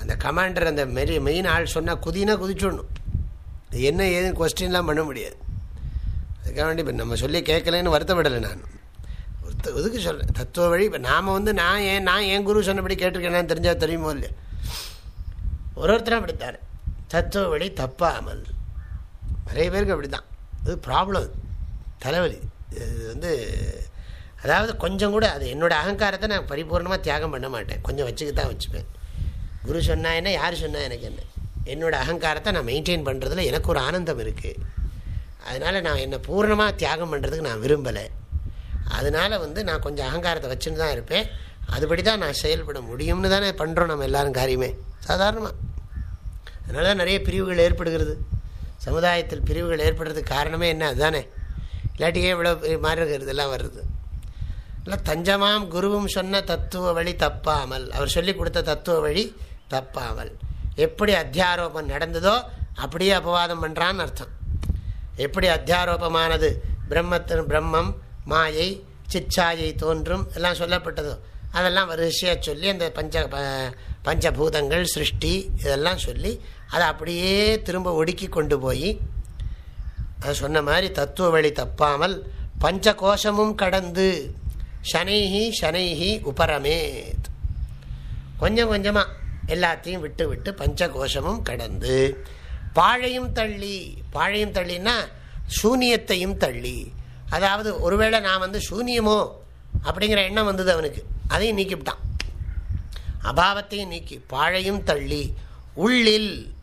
அந்த கமாண்டர் அந்த மெரி மெயின் ஆள் சொன்னால் குதினா குதிச்சுடணும். என்ன ஏதுன்னு கொஸ்டின்லாம் பண்ண முடியாது. அதுக்காக வேண்டி இப்போ நம்ம சொல்லி கேட்கலன்னு வருத்தப்படலை நான். ஒருத்த ஒதுக்கு சொல்கிறேன் தத்துவ வழி இப்போ நாம் வந்து நான் ஏன் நான் என் குரு சொன்னபடி கேட்டிருக்கேன்னு தெரிஞ்சால் தெரியுமோ இல்லையா? ஒரு ஒருத்தரும் அப்படித்தாரு தத்துவ வழி தப்பாமல். நிறைய பேருக்கு அப்படி தான் அது ப்ராப்ளம் தலைவலி. இது வந்து அதாவது கொஞ்சம் கூட அது என்னோடய அகங்காரத்தை நான் பரிபூர்ணமாக தியாகம் பண்ண மாட்டேன். கொஞ்சம் வச்சுக்க தான் வச்சுப்பேன். குரு சொன்னா என்ன யார் சொன்னா எனக்கு என்ன? என்னோடய அகங்காரத்தை நான் மெயின்டைன் பண்ணுறதுல எனக்கு ஒரு ஆனந்தம் இருக்குது அதனால் நான் என்னை பூர்ணமாக தியாகம் பண்ணுறதுக்கு நான் விரும்பலை. அதனால் வந்து நான் கொஞ்சம் அகங்காரத்தை வச்சுன்னு தான் இருப்பேன். அதுபடி தான் நான் செயல்பட முடியும்னு தானே பண்ணுறோம் நம்ம எல்லாரும் காரியமே. சாதாரணமாக அதனால தான் நிறைய பிரிவுகள் ஏற்படுகிறது. சமுதாயத்தில் பிரிவுகள் ஏற்படுறதுக்கு காரணமே என்ன? அதுதானே. இல்லாட்டியே இவ்வளோ மாறுகிறது எல்லாம் வருது இல்லை தஞ்சமாம் குருவும் சொன்ன தத்துவ வழி தப்பாமல். அவர் சொல்லி கொடுத்த தத்துவ வழி தப்பாமல். எப்படி அத்தியாரோபம் நடந்ததோ அப்படியே அபவாதம் பண்ணுறான்னு அர்த்தம். எப்படி அத்தியாரோபமானது? பிரம்மத்தின் பிரம்மம் மாயை சிச்சாயை தோன்றும் எல்லாம் சொல்லப்பட்டதோ அதெல்லாம் வரிசையாக சொல்லி அந்த பஞ்ச ப- பஞ்சபூதங்கள் சிருஷ்டி இதெல்லாம் சொல்லி அதை அப்படியே திரும்ப ஒடுக்கி கொண்டு போய் அது சொன்ன மாதிரி தத்துவ வழி தப்பாமல் பஞ்ச கோஷமும் கடந்து ஷனைஹி ஷனைஹி உபரமேத். கொஞ்சம் கொஞ்சமாக எல்லாத்தையும் விட்டு விட்டு பஞ்சகோஷமும் கடந்து பாழையும் தள்ளி பாழையும் தள்ளின்னா சூனியத்தையும் தள்ளி. அதாவது ஒருவேளை நான் வந்து சூனியமோ அப்படிங்கிற எண்ணம் வந்தது அவனுக்கு. அதையும் நீக்கிவிட்டான். அபாவத்தையும் நீக்கி பாழையும் தள்ளி உள்ளில்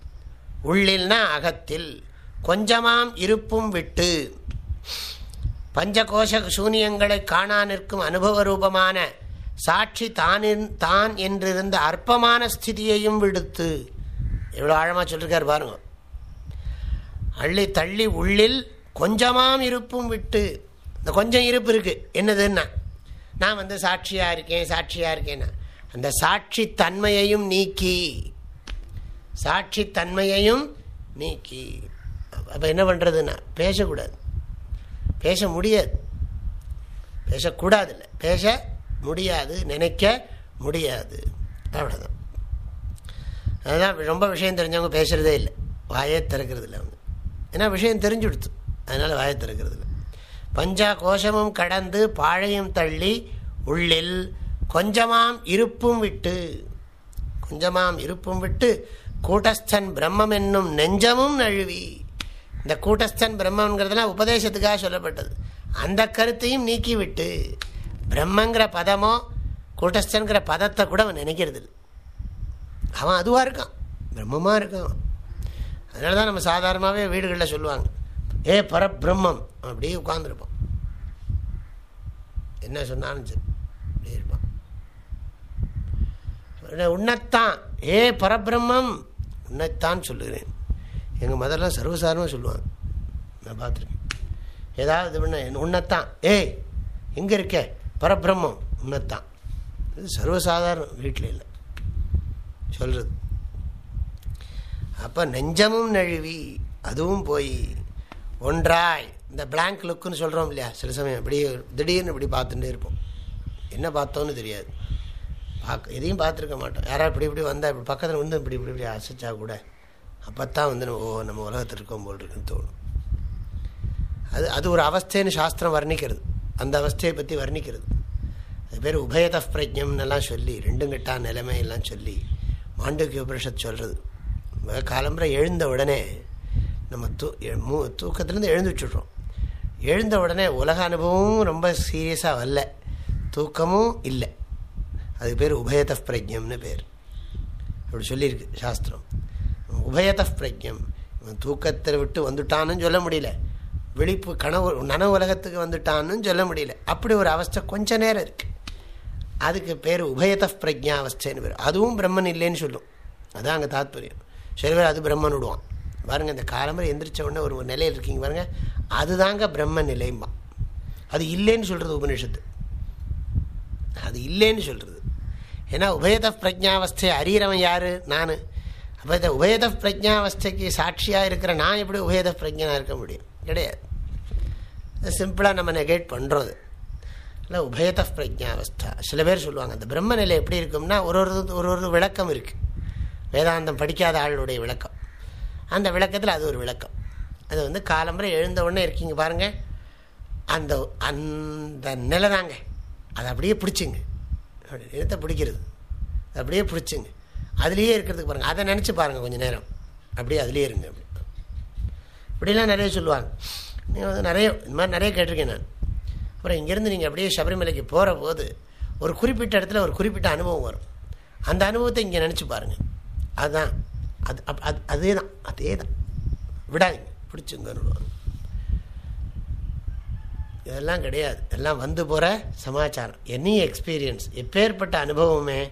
உள்ளில்னா அகத்தில் கொஞ்சமாம் இருப்பும் விட்டு பஞ்சகோஷ சூனியங்களை காணா நிற்கும் அனுபவ ரூபமான சாட்சி தானின் தான் என்றிருந்த அற்பமான ஸ்திதியையும் விடுத்து. எவ்வளோ ஆழமாக சொல்லியிருக்கார் பாருங்க. அள்ளி தள்ளி உள்ளில் கொஞ்சமாம் இருப்பும் விட்டு இந்த கொஞ்சம் இருப்பு இருக்குது என்னதுன்னா நான் வந்து சாட்சியாக இருக்கேன் சாட்சியாக இருக்கேன்னா அந்த சாட்சி தன்மையையும் நீக்கி. சாட்சி தன்மையையும் நீக்கி. அப்போ என்ன பண்ணுறதுன்னா பேசக்கூடாது. பேச முடியாது. பேசக்கூடாது இல்லை பேச முடியாது. நினைக்க முடியாது. அவ்வளோதான் அதுதான் ரொம்ப விஷயம் தெரிஞ்சவங்க பேசுகிறதே இல்லை. வாயே திறக்கிறது இல்லை அவங்க. ஏன்னா விஷயம் தெரிஞ்சு கொடுத்து அதனால் வாயை திறக்கிறது இல்லை பஞ்சா கோஷமும் கடந்து பாழையும் தள்ளி உள்ளில் கொஞ்சமாம் இருப்பும் விட்டு கொஞ்சமாம் இருப்பும் விட்டு கூட்டஸ்தன் பிரம்மம் என்னும் நெஞ்சமும் நழுவி இந்த கூட்டஸ்தன் பிரம்மங்கிறதுலாம் உபதேசத்துக்காக சொல்லப்பட்டது. அந்த கருத்தையும் நீக்கிவிட்டு பிரம்மங்கிற பதமோ கூட்டஸ்தன்கிற பதத்தை கூட அவன் நினைக்கிறது அவன் அதுவாக இருக்கான். பிரம்மமாக இருக்கான் அதனால தான் நம்ம சாதாரணமாகவே வீடுகளில் சொல்லுவாங்க. ஏ பரபிரம்மம். அப்படியே உட்காந்துருப்போம் என்ன சொன்னாலும் சரி. அப்படியே இருப்பான். உன்னை- உன்னைத்தான். ஏ பரபிரம்மம். உன்னைத்தான் சொல்லுகிறேன். எங்கள் மதர்லாம் சர்வசாரமாக சொல்லுவாங்க. நான் பார்த்துருக்கேன். ஏதாவது பண்ண என்ன உன்னைத்தான். ஏய் எங்கே இருக்க? பரபிரம்மம் உன்னைத்தான். இது சர்வசாதாரணம் வீட்டில் இல்லை. சொல்கிறது அப்போ நெஞ்சமும் நழுவி அதுவும் போய் ஒன்றாய். இந்த பிளாங்க் லுக்குன்னு சொல்கிறோம் இல்லையா? சில சமயம் அப்படியே திடீர்னு இப்படி பார்த்துட்டே இருப்போம். என்ன பார்த்தோன்னு தெரியாது. பார்க்க எதையும் பார்த்துருக்க மாட்டோம். யாராவது இப்படி இப்படி வந்தால் இப்படி பக்கத்தில் வந்து இப்படி இப்படி இப்படி அசைச்சா கூட அப்போ தான் வந்து நம்ம, ஓ நம்ம உலகத்தில் இருக்கோம் போல் இருக்குன்னு தோணும். அது அது ஒரு அவஸ்தைன்னு சாஸ்திரம் வர்ணிக்கிறது. அந்த அவஸ்தையை பற்றி வர்ணிக்கிறது. அது பேர் உபயத பிரஜம்னெல்லாம் சொல்லி ரெண்டும் கெட்டா நிலைமை எல்லாம் சொல்லி மாண்டூக்கிய உபனிஷத் சொல்கிறது காலம்புரை எழுந்த உடனே நம்ம தூ எ- மூ தூக்கத்துலேருந்து எழுந்து வச்சுட்றோம் எழுந்த உடனே உலக அனுபவமும் ரொம்ப சீரியஸாக வரல. தூக்கமும் இல்லை. அது பேர் உபயத பிரஜம்னு பேர். அப்படி சொல்லியிருக்கு சாஸ்திரம். உபயத பிரஜம் இவன் தூக்கத்தை விட்டு வந்துட்டான்னு சொல்ல முடியல. விழிப்பு கனவு நனவு உலகத்துக்கு வந்துட்டான்னு சொல்ல முடியல. அப்படி ஒரு அவஸ்தை கொஞ்ச நேரம் இருக்கு. அதுக்கு பேர் உபயத பிரஜா அவஸ்தைன்னு பேர். அதுவும் பிரம்மன் இல்லைன்னு சொல்லும். அதான் அங்கே தாத்பரியம். சில பேர் அது பிரம்மன் விடுவான். பாருங்க இந்த காலம்பரை எந்திரிச்ச உடனே ஒரு நிலையில் இருக்கீங்க பாருங்க. அதுதாங்க பிரம்ம நிலைம்பா அது இல்லைன்னு சொல்றது உபனிஷத்து அது இல்லைன்னு சொல்றது. ஏன்னா உபயத பிரஜாவஸ்தை அறிகிறவன் யாரு? நான். அப்போ இந்த உபயத பிரஜாவஸ்தைக்கு சாட்சியாக இருக்கிற நான் எப்படி உபயத பிரஜனாக இருக்க முடியும் கிடையாது சிம்பிளாக நம்ம நெகேட் பண்ணுறது இல்லை உபயத பிரஜாவஸ்தா சில பேர் சொல்லுவாங்க அந்த பிரம்ம நிலை எப்படி இருக்கும்னா ஒரு ஒரு ஒரு ஒரு விளக்கம் இருக்குது வேதாந்தம் படிக்காத ஆளுடைய விளக்கம். அந்த விளக்கத்தில் அது ஒரு விளக்கம். அது வந்து காலம்புரை எழுந்த உடனே இருக்கீங்க பாருங்கள் அந்த அந்த நிலை தாங்க அதை அப்படியே பிடிச்சிங்க. அப்படி நிலத்தை பிடிக்கிறது. அப்படியே பிடிச்சிங்க. அதுலேயே இருக்கிறதுக்கு பாருங்கள் அதை நினச்சி பாருங்கள் கொஞ்சம் நேரம். அப்படியே அதுலேயே இருங்க. அப்படி இப்படிலாம் நிறைய சொல்லுவாங்க. நீங்கள் வந்து நிறைய இந்த மாதிரி நிறைய கேட்டிருக்கேன் நான். அப்புறம் இங்கேருந்து நீங்கள் அப்படியே சபரிமலைக்கு போகிற போது ஒரு குறிப்பிட்ட இடத்துல ஒரு குறிப்பிட்ட அனுபவம் வரும். அந்த அனுபவத்தை இங்கே நினச்சி பாருங்கள் அதுதான். அது அப்- அது அதே தான் அதே தான் விடாதீங்க பிடிச்சுங்கன்னு இதெல்லாம் கிடையாது. எல்லாம் வந்து போகிற சமாச்சாரம். எனி எக்ஸ்பீரியன்ஸ் எப்பேற்பட்ட அனுபவமே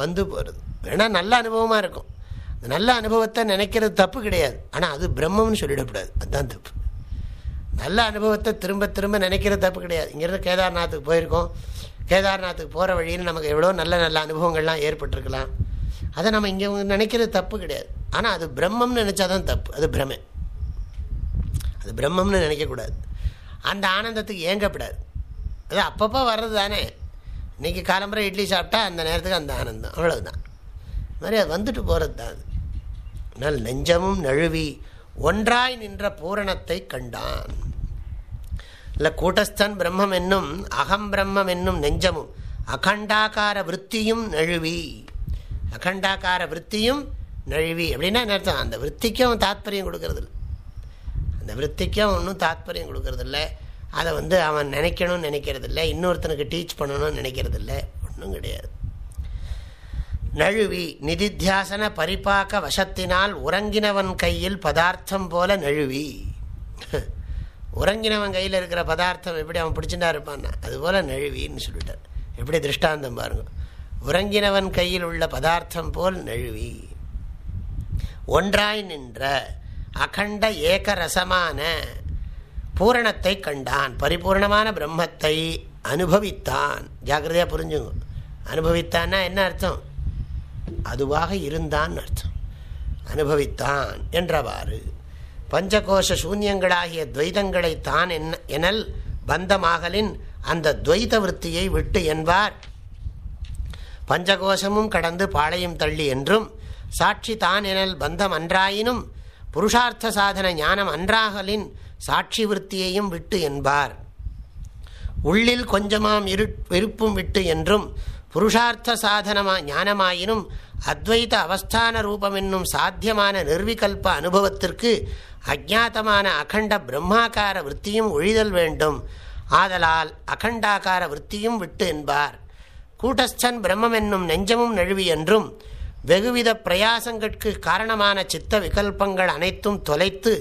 வந்து போகிறது வேணால் நல்ல அனுபவமாக இருக்கும். அந்த நல்ல அனுபவத்தை நினைக்கிறது தப்பு கிடையாது. ஆனால் அது பிரம்மம்னு சொல்லிடக்கூடாது. அதுதான் தப்பு. நல்ல அனுபவத்தை திரும்ப திரும்ப நினைக்கிற தப்பு கிடையாது. இங்கேருந்து கேதார்நாத்துக்கு போயிருக்கோம். கேதார்நாத்துக்கு போகிற வழியில் நமக்கு எவ்வளோ நல்ல நல்ல அனுபவங்கள்லாம் ஏற்பட்டிருக்கலாம். அதை நம்ம இங்கே நினைக்கிறது தப்பு கிடையாது. ஆனால் அது பிரம்மம்னு நினச்சா தான் தப்பு. அது பிரமை. அது பிரம்மம்னு நினைக்கக்கூடாது. அந்த ஆனந்தத்துக்கு ஏங்கப்படாது. அது அப்பப்போ வர்றது தானே. இன்றைக்கி காலம்பரம் இட்லி சாப்பிட்டா அந்த நேரத்துக்கு அந்த ஆனந்தம். அவ்வளவுதான். மாதிரி அது வந்துட்டு போகிறது தான் அது. ஆனால் நெஞ்சமும் நழுவி ஒன்றாய் நின்ற பூரணத்தை கண்டான். இல்லை கூட்டஸ்தன் பிரம்மம் என்னும் அகம் பிரம்மம் என்னும் நெஞ்சமும் அகண்டாக்கார விற்த்தியும் நழுவி. அகண்டாக்கார விற்த்தியும் நழுவி. அப்படின்னா என்ன அர்த்தம்? அந்த விற்த்திக்கும் தாத்பரியம் கொடுக்கறது இல்லை அந்த விற்த்திக்கும் ஒன்றும் தாத்பரியம் கொடுக்கறதில்லை. அதை வந்து அவன் நினைக்கணும்னு நினைக்கிறது இல்லை இன்னொருத்தனுக்கு டீச் பண்ணணும்னு நினைக்கிறது இல்லை ஒன்றும் கிடையாது. நழுவி நிதித்தியாசன பரிபாக்க வசத்தினால் உறங்கினவன் கையில் பதார்த்தம் போல நழுவி. உறங்கினவன் கையில் இருக்கிற பதார்த்தம் எப்படி அவன் பிடிச்சிட்டா இருப்பான்னா அதுபோல் நழுவின்னு சொல்லிட்டார். எப்படி திருஷ்டாந்தம் பாருங்க. உறங்கினவன் கையில் உள்ள பதார்த்தம் போல் நழுவி. ஒன்றாய் நின்ற அகண்ட ஏகரசமான பூரணத்தை கண்டான். பரிபூர்ணமான பிரம்மத்தை அனுபவித்தான். ஜாக்கிரதையாக புரிஞ்சுங்க. அனுபவித்தான்னா என்ன அர்த்தம்? அதுவாக இருந்தான் அர்த்தம். அனுபவித்தான் என்றவாறு. பஞ்சகோஷ சூன்யங்களாகிய துவைதங்களை தான் என்ன எனல் பந்தமாகலின் அந்த துவைத விற்த்தியை விட்டு என்பார். பஞ்சகோஷமும் கடந்து பாளையம் தள்ளி என்றும் சாட்சி தான் எனல் பந்தம் அன்றாயினும் புருஷார்த்த சாதன ஞானம் அன்றாகலின் சாட்சி விற்த்தியையும் விட்டு என்பார். உள்ளில் கொஞ்சமாம் இரு இருப்பும் விட்டு என்றும் புருஷார்த்த சாதனமா ஞானமாயினும் அத்வைத அவஸ்தான ரூபம் என்னும் சாத்தியமான நிர்விகல்ப அனுபவத்திற்கு அஜாத்தமான அகண்ட பிரம்மாக்கார விற்த்தியும் ஒழிதல் வேண்டும். ஆதலால் அகண்டாக்கார விற்த்தியும் விட்டு என்பார். கூட்டஸ்தன் பிரம்மம் என்னும் நெஞ்சமும் நழுவி என்றும் வெகுவித பிரயாசங்களுக்கு காரணமான சித்த விகல்பங்கள் அனைத்தும் தொலைத்து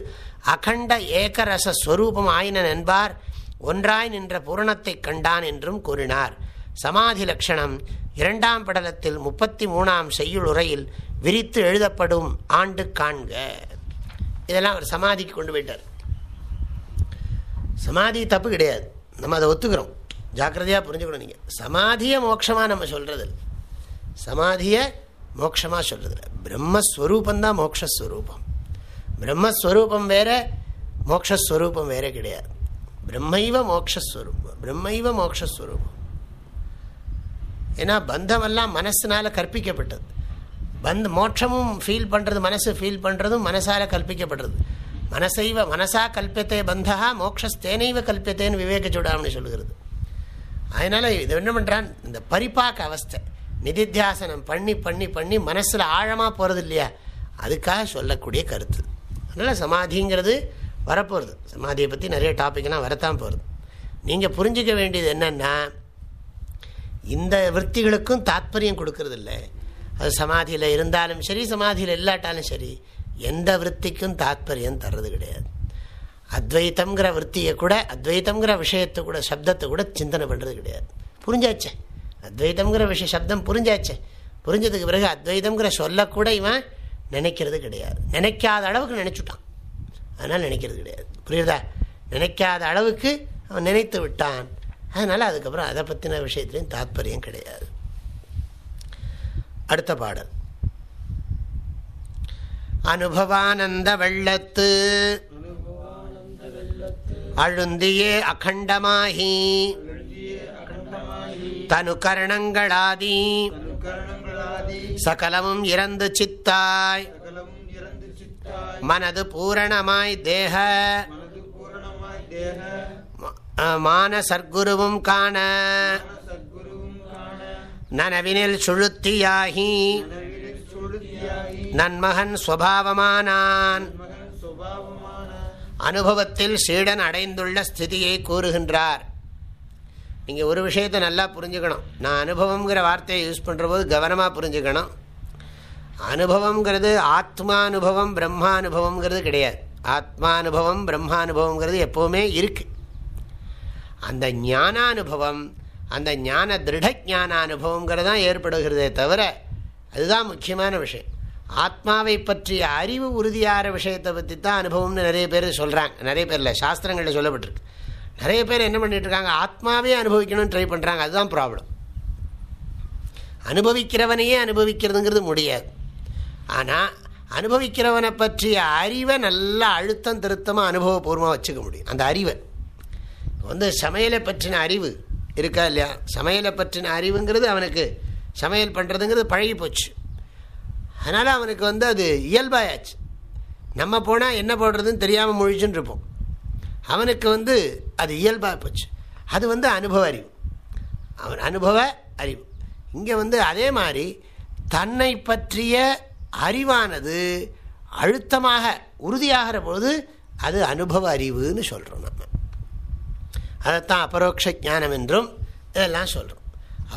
அகண்ட ஏகரச ஸ்வரூபம் ஆயினன் என்பார். ஒன்றாய் நின்ற பூரணத்தை கண்டான் என்றும் கூறினார். சமாதி லட்சணம் இரண்டாம் படலத்தில் முப்பத்தி மூணாம் செய்யுள் உரையில் விரித்து எழுதப்படும் ஆண்டு காண்க. இதெல்லாம் அவர் சமாதிக்கு கொண்டு போயிட்டார். சமாதி தப்பு கிடையாது. நம்ம அதை ஒத்துக்கிறோம். ஜாக்கிரதையாக புரிஞ்சுக்கணும் நீங்கள் சமாதியை மோட்சமாக நம்ம சொல்கிறது சமாதியை மோட்சமாக சொல்கிறது பிரம்மஸ்வரூபந்தான் மோக்ஷஸ்வரூபம் பிரம்மஸ்வரூபம் வேற மோக்ஷஸ்வரூபம் வேற கிடையாது. பிரம்மைவ மோக்ஷஸ்வரூபம் பிரம்மைவ மோக்ஷஸ்வரூபம். ஏன்னா பந்தமெல்லாம் மனசினால் கற்பிக்கப்பட்டது. பந்த மோட்சமும் ஃபீல் பண்ணுறது மனசு ஃபீல் பண்ணுறதும் மனசால் கற்பிக்கப்படுறது மனசைவ மனசா கல்பியத்தை பந்தா மோக்ஷஸ்தேனைவ கல்பியத்தேன்னு விவேக சுடாமணி சொல்லுகிறது. அதனால் இது என்ன பண்ணுறான் இந்த பரிபாக்க அவஸ்தை நிதித்தியாசனம் பண்ணி பண்ணி பண்ணி மனசில் ஆழமாக போகிறது இல்லையா அதுக்காக சொல்லக்கூடிய கருத்து. அதனால் சமாதிங்கிறது வரப்போகிறது சமாதியை பற்றி நிறைய டாபிக்லாம் வரத்தான் போகிறது நீங்கள் புரிஞ்சிக்க வேண்டியது என்னென்னா இந்த விற்த்திகளுக்கும் தாத்பரியம் கொடுக்கறது இல்லை அது சமாதியில் இருந்தாலும் சரி சமாதியில் இல்லாட்டாலும் சரி எந்த விற்த்திக்கும் தாத்பரியம் தர்றது கிடையாது. அத்வைத்தங்கிற விற்த்தியை கூட அத்வைத்தங்கிற விஷயத்தை கூட சப்தத்தை கூட சிந்தனை பண்ணுறது கிடையாது. புரிஞ்சாச்சே? அத்வைத்தங்கிற விஷய சப்தம் புரிஞ்சாச்சே? புரிஞ்சதுக்கு பிறகு அத்வைதம்ங்கிற சொல்லக்கூட இவன் நினைக்கிறது கிடையாது. நினைக்காத அளவுக்கு நினைச்சுட்டான். அதனால் நினைக்கிறது கிடையாது. புரியுதா? நினைக்காத அளவுக்கு அவன் நினைத்து விட்டான். அதனால் அதுக்கப்புறம் அதை பற்றின விஷயத்துலையும் தாத்பரியம் கிடையாது. அடுத்த பாடல். அனுபவானந்த வெள்ளத்து அழுந்தியே அகண்டமாகி தனு கரணங்களாதி சகலமும் இறந்து சித்தாய். மனது பூரணமாய் தேக. மான சர்க்குருவும் காண. நனவினில் சுழுத்தியாகி. நன்மகன் சுவாவமானான் அனுபவத்தில் சீடன் அடைந்துள்ள ஸ்திதியை கூறுகின்றார். நீங்கள் ஒரு விஷயத்தை நல்லா புரிஞ்சுக்கணும். நான் அனுபவங்கிற வார்த்தையை யூஸ் பண்ணுற போது கவனமாக புரிஞ்சுக்கணும். அனுபவங்கிறது ஆத்மானுபவம் பிரம்மானுபவங்கிறது கிடையாது. ஆத்மானுபவம் பிரம்மானுபவங்கிறது எப்போவுமே இருக்குது அந்த ஞானானுபவம் அந்த ஞான திருட ஞான அனுபவங்கிறது தான் ஏற்படுகிறதே தவிர அதுதான் முக்கியமான விஷயம். ஆத்மாவை பற்றிய அறிவு உறுதியாகிற விஷயத்தை பற்றி தான் அனுபவம்னு நிறைய பேர் சொல்கிறாங்க நிறைய பேர் இல்லை சாஸ்திரங்களில் சொல்லப்பட்டிருக்கு. நிறைய பேர் என்ன பண்ணிட்டு இருக்காங்க? ஆத்மாவே அனுபவிக்கணும்னு ட்ரை பண்ணுறாங்க அதுதான் ப்ராப்ளம் அனுபவிக்கிறவனையே அனுபவிக்கிறதுங்கிறது முடியாது. ஆனால் அனுபவிக்கிறவனை பற்றிய அறிவை நல்லா அழுத்தம் திருத்தமாக அனுபவபூர்வமாக வச்சுக்க முடியும். அந்த அறிவை. வந்து சமையலை பற்றின அறிவு இருக்கா இல்லையா? சமையலை பற்றின அறிவுங்கிறது அவனுக்கு சமையல் பண்ணுறதுங்கிறது பழகி போச்சு. அதனால் அவனுக்கு வந்து அது இயல்பாயாச்சு. நம்ம போனால் என்ன போடுறதுன்னு தெரியாமல் முழிச்சுன்னு இருப்போம். அவனுக்கு வந்து அது இயல்பாக போச்சு. அது வந்து அனுபவ அறிவு. அவன் அனுபவ அறிவு. இங்கே வந்து அதே மாதிரி தன்னை பற்றிய அறிவானது அழுத்தமாக உறுதியாகிற பொழுது அது அனுபவ அறிவுன்னு சொல்கிறோம் நம்ம. அதைத்தான் அபரோக்ஷ ஞானம் என்றும் இதெல்லாம் சொல்கிறோம்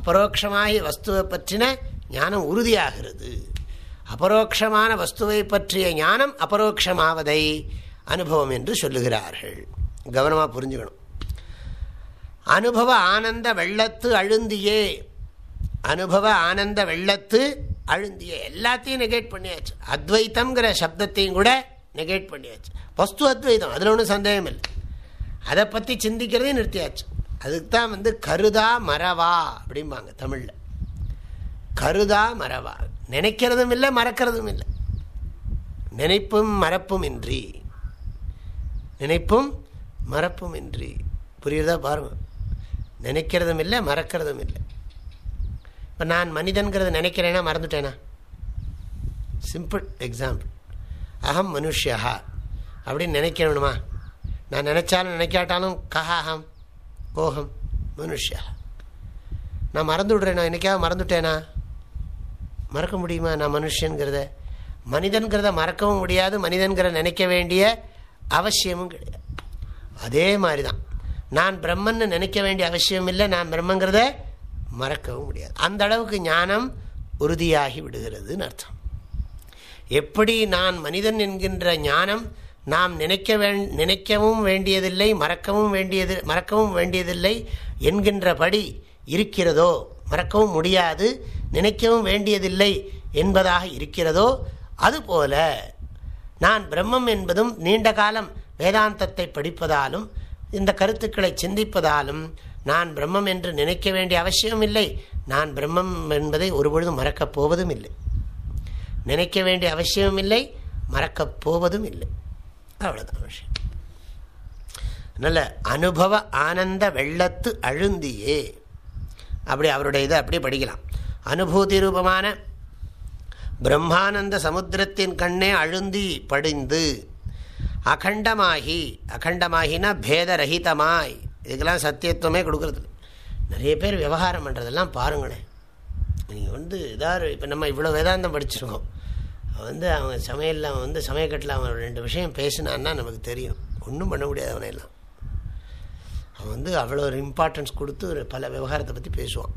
அபரோக்ஷமாகி வஸ்துவை பற்றின ஞானம் உறுதியாகிறது. அபரோக்ஷமான வஸ்துவை பற்றிய ஞானம் அபரோக்ஷமாவதை அனுபவம் என்று சொல்லுகிறார்கள். கவனமாக புரிஞ்சுக்கணும். அனுபவ ஆனந்த வெள்ளத்து அழுந்தியே. அனுபவ ஆனந்த வெள்ளத்து அழுந்தியே. எல்லாத்தையும் நெகேட் பண்ணியாச்சு. அத்வைத்தம்ங்கிற சப்தத்தையும் கூட நெகேட் பண்ணியாச்சு. வஸ்து அத்வைதம் அதில் ஒன்றும் சந்தேகம் இல்லை. அதை பற்றி சிந்திக்கிறதையும் நிறுத்தியாச்சு. அதுக்கு தான் வந்து கருதா மறவா அப்படிம்பாங்க தமிழில். கருதா மறவா. நினைக்கிறதும் இல்லை மறக்கிறதும் இல்லை. நினைப்பும் மறப்பும் இன்றி நினைப்பும் மறப்பும் இன்றி புரியுறதா? பாருங்க. நினைக்கிறதும் இல்லை மறக்கிறதும் இல்லை. இப்போ நான் மனிதன்கிறத நினைக்கிறேன்னா மறந்துட்டேனா? சிம்பிள் எக்ஸாம்பிள் அகம் மனுஷியா. அப்படின்னு நினைக்கணுமா? நான் நினச்சாலும் நினைக்காட்டாலும் கஹாஹம் கோஹம் மனுஷியா. நான் மறந்து விடுறேனா நான் என்னைக்காவது மறந்துட்டேனா? மறக்க முடியுமா? நான் மனுஷங்கிறத மனிதன்கிறத மறக்கவும் முடியாது மனிதன்கிற நினைக்க வேண்டிய அவசியமும் கிடையாது. அதே மாதிரி தான் நான் பிரம்மன்னு நினைக்க வேண்டிய அவசியம் இல்லை நான் பிரம்மங்கிறத மறக்கவும் முடியாது. அந்த அளவுக்கு ஞானம் உறுதியாகி விடுகிறதுன்னு அர்த்தம். எப்படி நான் மனிதன் என்கின்ற ஞானம் நாம் நினைக்க வே நினைக்கவும் வேண்டியதில்லை மறக்கவும் வேண்டியது மறக்கவும் வேண்டியதில்லை என்கின்றபடி இருக்கிறதோ மறக்கவும் முடியாது நினைக்கவும் வேண்டியதில்லை என்பதாக இருக்கிறதோ அதுபோல நான் பிரம்மம் என்பதும் நீண்ட காலம் வேதாந்தத்தை படிப்பதாலும் இந்த கருத்துக்களை சிந்திப்பதாலும் நான் பிரம்மம் என்று நினைக்க வேண்டிய அவசியம் இல்லை. நான் பிரம்மம் என்பதை ஒருபொழுதும் மறக்கப் போவதும் இல்லை. நினைக்க வேண்டிய அவசியமும் இல்லை மறக்கப் போவதும் இல்லை. அவ்வளோதான் விஷயம். நல்ல அனுபவ ஆனந்த வெள்ளத்து அழுந்தியே. அப்படி அவருடைய இதை அப்படி படிக்கலாம். அனுபூதி ரூபமான பிரம்மானந்த சமுத்திரத்தின் கண்ணே அழுந்தி படிந்து அகண்டமாகி அகண்டமாகினா பேதரகிதமாய். இதுக்கெல்லாம் சத்தியத்துவமே கொடுக்கறது நிறைய பேர் விவகாரம் பண்ணுறதெல்லாம் பாருங்களேன். நீங்கள் வந்து இதாக இப்போ நம்ம இவ்வளோ வேதாந்தம் படிச்சிருக்கோம். வந்து அவன் சமையலில் அவன் வந்து சமயக்கட்டில் அவன் ரெண்டு விஷயம் பேசினான்னா நமக்கு தெரியும். ஒன்றும் பண்ண முடியாது அவனையெல்லாம் அவன் வந்து அவ்வளோ ஒரு இம்பார்ட்டன்ஸ் கொடுத்து ஒரு பல விவகாரத்தை பற்றி பேசுவான்.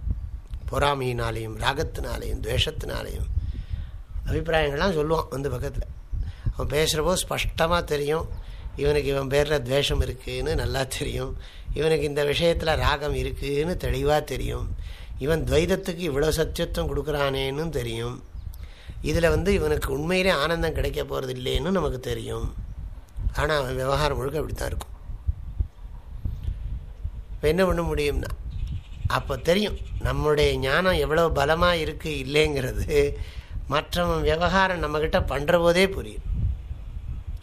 பொறாமையினாலேயும் ராகத்தினாலேயும் துவேஷத்தினாலேயும். அபிப்பிராயங்கள்லாம் சொல்லுவான் வந்து பக்கத்தில். அவன் பேசுகிறப்போ ஸ்பஷ்டமாக தெரியும் இவனுக்கு இவன் பேரில் துவேஷம் இருக்குதுன்னு நல்லா தெரியும் இவனுக்கு இந்த விஷயத்தில் ராகம் இருக்குதுன்னு தெளிவாக தெரியும் இவன் துவைதத்துக்கு இவ்வளோ சத்தியத்துவம் கொடுக்குறானேன்னு தெரியும். இதில் வந்து இவனுக்கு உண்மையிலே ஆனந்தம் கிடைக்க போகிறது இல்லைன்னு நமக்கு தெரியும். ஆனால் அவன் விவகாரம் முழுக்க அப்படி தான் இருக்கும். இப்போ என்ன பண்ண முடியும்னா அப்போ தெரியும் நம்முடைய ஞானம் எவ்வளோ பலமாக இருக்குது இல்லைங்கிறது மற்றவன் விவகாரம் நம்மக்கிட்ட பண்ணுற போதே புரியும்.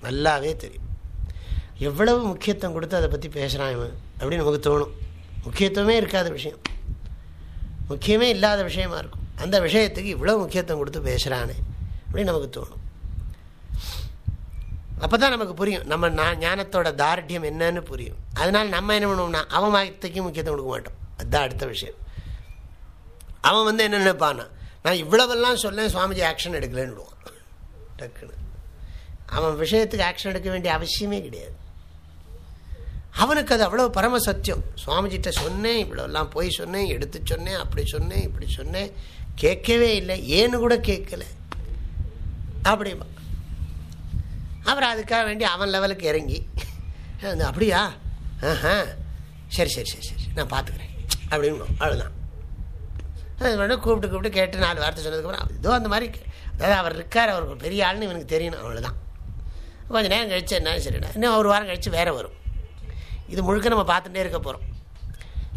நல்லாவே தெரியும். எவ்வளவு முக்கியத்துவம் கொடுத்து அதை பற்றி பேசுகிறான் இவன் அப்படின்னு நமக்கு தோணும். முக்கியத்துவமே இருக்காத விஷயம். முக்கியமே இல்லாத விஷயமா இருக்கும். அந்த விஷயத்துக்கு இவ்வளோ முக்கியத்துவம் கொடுத்து பேசுகிறானே அப்படின்னு நமக்கு தோணும். அப்போ தான் நமக்கு புரியும். நம்ம நான் ஞானத்தோட தார்டியம் என்னன்னு புரியும். அதனால் நம்ம என்ன பண்ணுவோம்னா அவன் வாயத்துக்கு முக்கியத்துவம் கொடுக்க மாட்டோம். அதுதான் அடுத்த விஷயம். அவன் வந்து என்ன நினைப்பானா நான் இவ்வளவெல்லாம் சொல்லேன் சுவாமிஜி ஆக்ஷன் எடுக்கலன்னு விடுவான் டக்குன்னு. அவன் விஷயத்துக்கு ஆக்ஷன் எடுக்க வேண்டிய அவசியமே கிடையாது. அவனுக்கு அது அவ்வளோ பரம சத்தியம். சுவாமிஜிட்ட சொன்னேன் இவ்வளோலாம் போய் சொன்னேன் எடுத்து சொன்னேன் அப்படி சொன்னேன் இப்படி சொன்னேன். கேட்கவே இல்லை. ஏன்னு கூட கேட்கல. அப்படிமா அப்புறம் அதுக்காக வேண்டி அவன் லெவலுக்கு இறங்கி அப்படியா? ஆஹா. சரி சரி சரி சரி நான் பார்த்துக்கிறேன். அப்படின்னு அவ்வளோதான் அது கூப்பிட்டு கூப்பிட்டு கேட்டு நாலு வார்த்தை சொன்னதுக்கப்புறம் இதோ அந்த மாதிரி அதாவது அவர் இருக்கார் அவர் பெரிய ஆள்னு இவனுக்கு தெரியணும் அவ்வளோதான் கொஞ்சம் நேரம் கழிச்சு என்ன சரிடா இன்னும் ஒரு வாரம் கழித்து வேறு வரும். இது முழுக்க நம்ம பார்த்துட்டே இருக்க போகிறோம்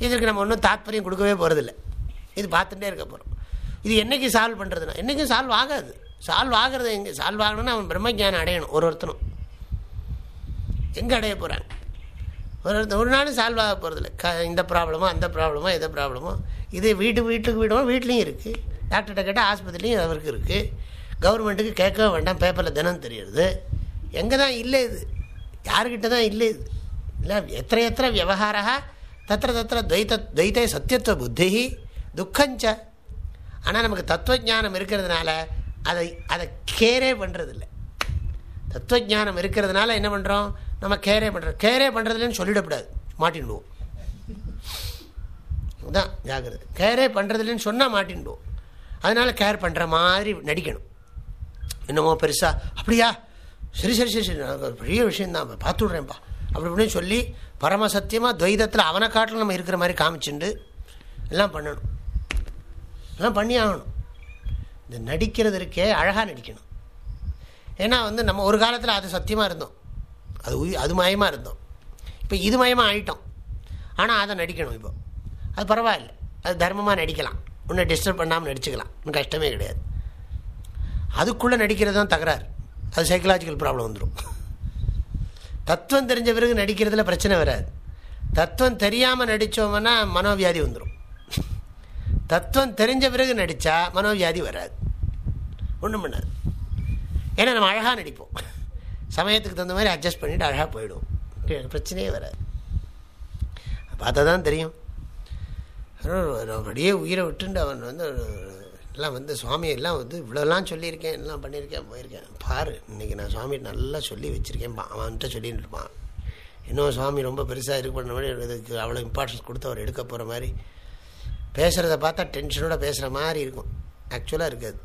இதுக்கு நம்ம ஒன்றும் தாத்பரியம் கொடுக்கவே போகிறதில்ல இது பார்த்துட்டே இருக்க போகிறோம் இது என்றைக்கு சால்வ் பண்ணுறதுனா என்றைக்கும் சால்வ் ஆகாது. சால்வ் ஆகிறது எங்கே சால்வ் ஆகணும்னா அவன் பிரம்மஜானம் அடையணும் ஒரு ஒருத்தனும். எங்கே அடைய போகிறாங்க ஒரு ஒருத்தர் ஒரு நாளும் சால்வ் ஆக போகிறதில்ல க இந்த ப்ராப்ளமோ அந்த ப்ராப்ளமோ எதை ப்ராப்ளமோ இது வீட்டு வீட்டுக்கு வீடும் வீட்லேயும் இருக்குது டாக்டர்கிட்ட கேட்டால் ஆஸ்பத்திரிலையும் அவருக்கு இருக்குது கவர்மெண்ட்டுக்கு கேட்கவே வேண்டாம். பேப்பரில் தினம் தெரியுது. எங்கே தான் இல்லை இது? யாருக்கிட்ட தான் இல்லை இது? இல்லை எத்தனை எத்தனை விவகாரா தத்திர தத்திர துவைத்த துவைத்தே சத்தியத்துவ புத்தி துக்கஞ்ச. ஆனால் நமக்கு தத்துவஜானம் இருக்கிறதுனால அதை அதை கேரே பண்ணுறதில்ல தத்துவஜானம் இருக்கிறதுனால என்ன பண்ணுறோம் நம்ம கேரே பண்ணுறோம் கேரே பண்ணுறதுலன்னு சொல்லிடக்கூடாது. மாட்டிடுவோம் தான் ஜாகிரதை. கேரே பண்ணுறதுலன்னு சொன்னால் மாட்டின்டுவோம். அதனால் கேர் பண்ணுற மாதிரி நடிக்கணும். என்னமோ பெருசாக அப்படியா? சரி சரி சரி சரி. நான் ஒரு பெரிய விஷயந்தான் பார்த்து விட்றேன்ப்பா. அப்படி இப்படின்னு சொல்லி பரமசத்தியமாக துவைதத்தில் அவனை காட்டில் நம்ம இருக்கிற மாதிரி காமிச்சுண்டு எல்லாம் பண்ணணும். எல்லாம் பண்ணி ஆகணும். இந்த நடிக்கிறது இருக்கே அழகாக நடிக்கணும். ஏன்னா வந்து நம்ம ஒரு காலத்தில் அது சத்தியமாக இருந்தோம். அது அது மயமாக இருந்தோம். இப்போ இது மயமாக ஆகிட்டோம் ஆனால் அதை நடிக்கணும் இப்போ. அது பரவாயில்ல. அது தர்மமாக நடிக்கலாம். ஒன்றும் டிஸ்டர்ப் பண்ணாமல் நடிச்சுக்கலாம். ஒன்றும் கஷ்டமே கிடையாது. அதுக்குள்ளே நடிக்கிறது தான் தகராறு. அது சைக்கலாஜிக்கல் ப்ராப்ளம் வந்துடும் தத்துவம் தெரிஞ்ச பிறகு நடிக்கிறதுல பிரச்சனை வராது. தத்துவம் தெரியாமல் நடித்தோம்னா மனோவியாதி வந்துடும் தத்துவம் தெரிஞ்ச பிறகு நடித்தா மனோவியாதி வராது. ஒன்றும் பண்ணாது. ஏன்னா நம்ம அழகாக நடிப்போம். சமயத்துக்கு தகுந்த மாதிரி அட்ஜஸ்ட் பண்ணிவிட்டு அழகாக போயிடுவோம். பிரச்சனையே வராது. பார்த்தா தான் தெரியும். அப்படியே உயிரை விட்டுண்டு அவன் வந்து எல்லாம் வந்து சுவாமி எல்லாம் வந்து இவ்வளோலாம் சொல்லியிருக்கேன் எல்லாம் பண்ணியிருக்கேன் போயிருக்கேன். பாரு இன்றைக்கி நான் சுவாமி நல்லா சொல்லி வச்சுருக்கேன் அவன்கிட்ட சொல்லிட்டு இருப்பான். இன்னும் சுவாமி ரொம்ப பெருசாக இது பண்ண மாதிரி இதுக்கு அவ்வளோ இம்பார்ட்டன்ஸ் கொடுத்து அவர் எடுக்க போகிற மாதிரி. பேசுகிறத பார்த்தா டென்ஷனோடு பேசுகிற மாதிரி இருக்கும். ஆக்சுவலாக இருக்காது.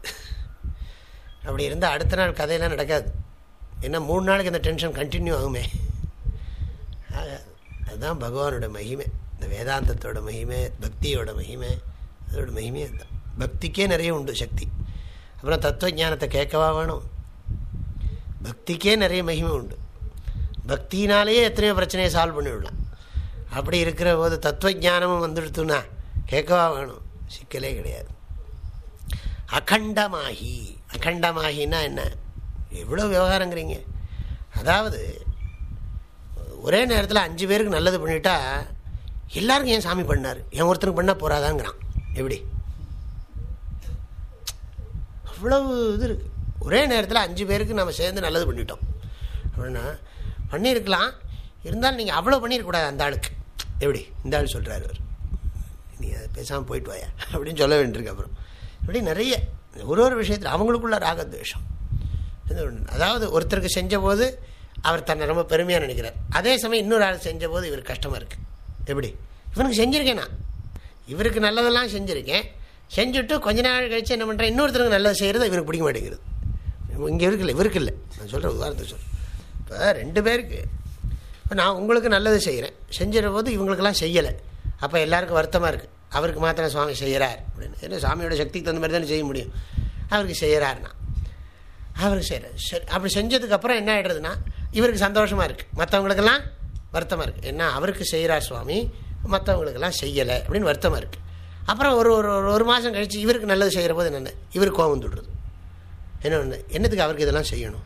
அப்படி இருந்தால் அடுத்த நாள் கதையெல்லாம் நடக்காது. ஏன்னா மூணு நாளைக்கு அந்த டென்ஷன் கண்டினியூ ஆகுமே. அதுதான் பகவானோட மகிமை. இந்த வேதாந்தத்தோட மகிமை பக்தியோட மகிமை அதோட மகிமையே அதுதான். பக்திக்கே நிறைய உண்டு சக்தி. அப்புறம் தத்துவ ஞானத்தை கேட்கவா வேணும்? பக்திக்கே நிறைய மகிமை உண்டு. பக்தினாலேயே எத்தனையோ பிரச்சனையை சால்வ் பண்ணிவிடலாம் அப்படி இருக்கிற போது தத்துவ ஞானமும் வந்துடுத்துனா கேட்கவா வேணும்? சிக்கலே கிடையாது. அகண்டமாகி. அகண்டமாகின்னா என்ன? எவ்வளோ விவகாரங்கிறீங்க. அதாவது ஒரே நேரத்தில் அஞ்சு பேருக்கு நல்லது பண்ணிட்டா எல்லாருக்கும் ஏன் சாமி பண்ணார்? என் ஒருத்தருக்கு பண்ணால் போகிறாதாங்கிறான் எப்படி? அவ்வளவு இது இருக்குது ஒரே நேரத்தில் அஞ்சு பேருக்கு நம்ம சேர்ந்து நல்லது பண்ணிட்டோம். அப்படின்னா பண்ணியிருக்கலாம் இருந்தாலும் நீங்கள் அவ்வளோ பண்ணிடக்கூடாது அந்த ஆளுக்கு. எப்படி? இந்த ஆள் சொல்கிறாரு அவர். நீங்கள் அதை பேசாமல் போயிட்டு வாயா? அப்படின்னு சொல்ல வேண்டியிருக்கு அப்புறம். இப்படி நிறைய ஒரு ஒரு விஷயத்தில் அவங்களுக்குள்ள ராகத்வேஷம். அதாவது ஒருத்தருக்கு செஞ்ச போது அவர் தன்னை ரொம்ப பெருமையாக நினைக்கிறார். அதே சமயம் இன்னொரு ஆள் செஞ்ச போது இவர் கஷ்டமாக இருக்குது எப்படி? இவனுக்கு செஞ்சுருக்கேன் நான். இவருக்கு நல்லதெல்லாம் செஞ்சுருக்கேன். செஞ்சுட்டு கொஞ்ச நாள் கழித்து என்ன பண்ணுறேன் இன்னொருத்தருக்கு நல்லது செய்கிறது இவருக்கு பிடிக்க மாட்டேங்கிறது இங்கே இருக்குல்ல இவருக்கு இல்லை. நான் சொல்கிறேன் உதாரணத்தை சொல்கிறேன் இப்போ ரெண்டு பேருக்கு இப்போ நான் உங்களுக்கு நல்லது செய்கிறேன் செஞ்சிட போது இவங்களுக்கெல்லாம் செய்யலை. அப்போ எல்லாருக்கும் வருத்தமாக இருக்குது அவருக்கு மாத்திரம் சுவாமி செய்கிறார் அப்படின்னு. ஏன்னா சாமியோட சக்திக்கு தகுந்த மாதிரி தானே செய்ய முடியும். அவருக்கு செய்கிறாருன்னா அவருக்கு செய்கிறார் சரி அப்படி செஞ்சதுக்கப்புறம் என்ன ஆகிடுறதுன்னா இவருக்கு சந்தோஷமாக இருக்குது மற்றவங்களுக்கெல்லாம் வருத்தமாக இருக்குது ஏன்னா அவருக்கு செய்கிறார் சுவாமி மற்றவங்களுக்கெல்லாம் செய்யலை அப்படின்னு வருத்தமாக இருக்குது அப்புறம் ஒரு ஒரு ஒரு மாதம் கழித்து இவருக்கு நல்லது செய்கிற போது என்னென்ன? இவருக்கு கோபம் தொடுறது என்ன ஒன்று என்னத்துக்கு அவருக்கு இதெல்லாம் செய்யணும்?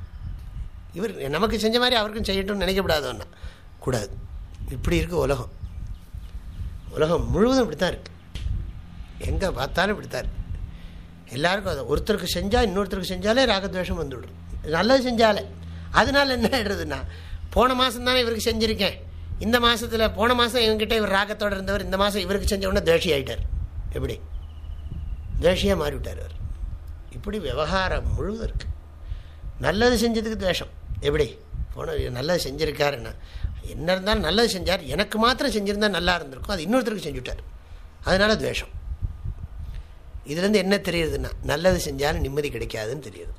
இவர் நமக்கு செஞ்ச மாதிரி அவருக்கும் செய்யட்டும்னு நினைக்கப்படாதோன்னா கூடாது. இப்படி இருக்குது உலகம். உலகம் முழுவதும் இப்படி தான் இருக்குது எங்கே பார்த்தாலும் இப்படி தான் இருக்குது எல்லாருக்கும் அதை ஒருத்தருக்கு செஞ்சால் இன்னொருத்தருக்கு செஞ்சாலே ராகத்வேஷம் வந்துவிடும் நல்லது செஞ்சாலே. அதனால என்ன ஆகிடுறதுன்னா போன மாதம் தானே இவருக்கு செஞ்சுருக்கேன். இந்த மாதத்தில் போன மாதம் இவங்ககிட்ட இவர் ராகத்தோடு இருந்தவர் இந்த மாதம் இவருக்கு செஞ்ச உடனே துவேஷி ஆகிட்டார் எப்படி? தேஷியாக மாறிவிட்டார் அவர். இப்படி விவகாரம் முழுவதும் இருக்குது நல்லது செஞ்சதுக்கு துவேஷம் எப்படி? போன நல்லது செஞ்சுருக்காருன்னா என்ன? இருந்தாலும் நல்லது செஞ்சார். எனக்கு மாத்திரம் செஞ்சுருந்தால் நல்லா இருந்திருக்கும். அது இன்னொருத்தருக்கு செஞ்சுட்டார். அதனால் துவேஷம் இதுலேருந்து என்ன தெரியுதுன்னா நல்லது செஞ்சாலும் நிம்மதி கிடைக்காதுன்னு தெரியுது.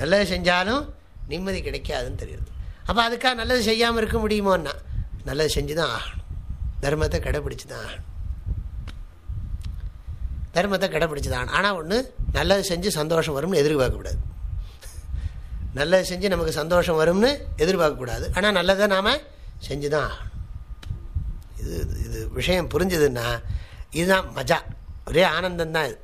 நல்லது செஞ்சாலும் நிம்மதி கிடைக்காதுன்னு தெரியுது. அப்போ அதுக்காக நல்லது செய்யாமல் இருக்க முடியுமோன்னா நல்லது செஞ்சு தான் ஆகணும். தர்மத்தை கடைப்பிடிச்சு தான் ஆகணும். தர்மத்தை கடைப்பிடிச்சதான் ஆனால் ஒன்று நல்லது செஞ்சு சந்தோஷம் வரும்னு எதிர்பார்க்கக்கூடாது. நல்லது செஞ்சு நமக்கு சந்தோஷம் வரும்னு எதிர்பார்க்கக்கூடாது. ஆனால் நல்லதை நாம் செஞ்சு தான் ஆகணும். இது இது விஷயம் புரிஞ்சுதுன்னா இதுதான் மஜா. ஒரே ஆனந்தம் தான் இது.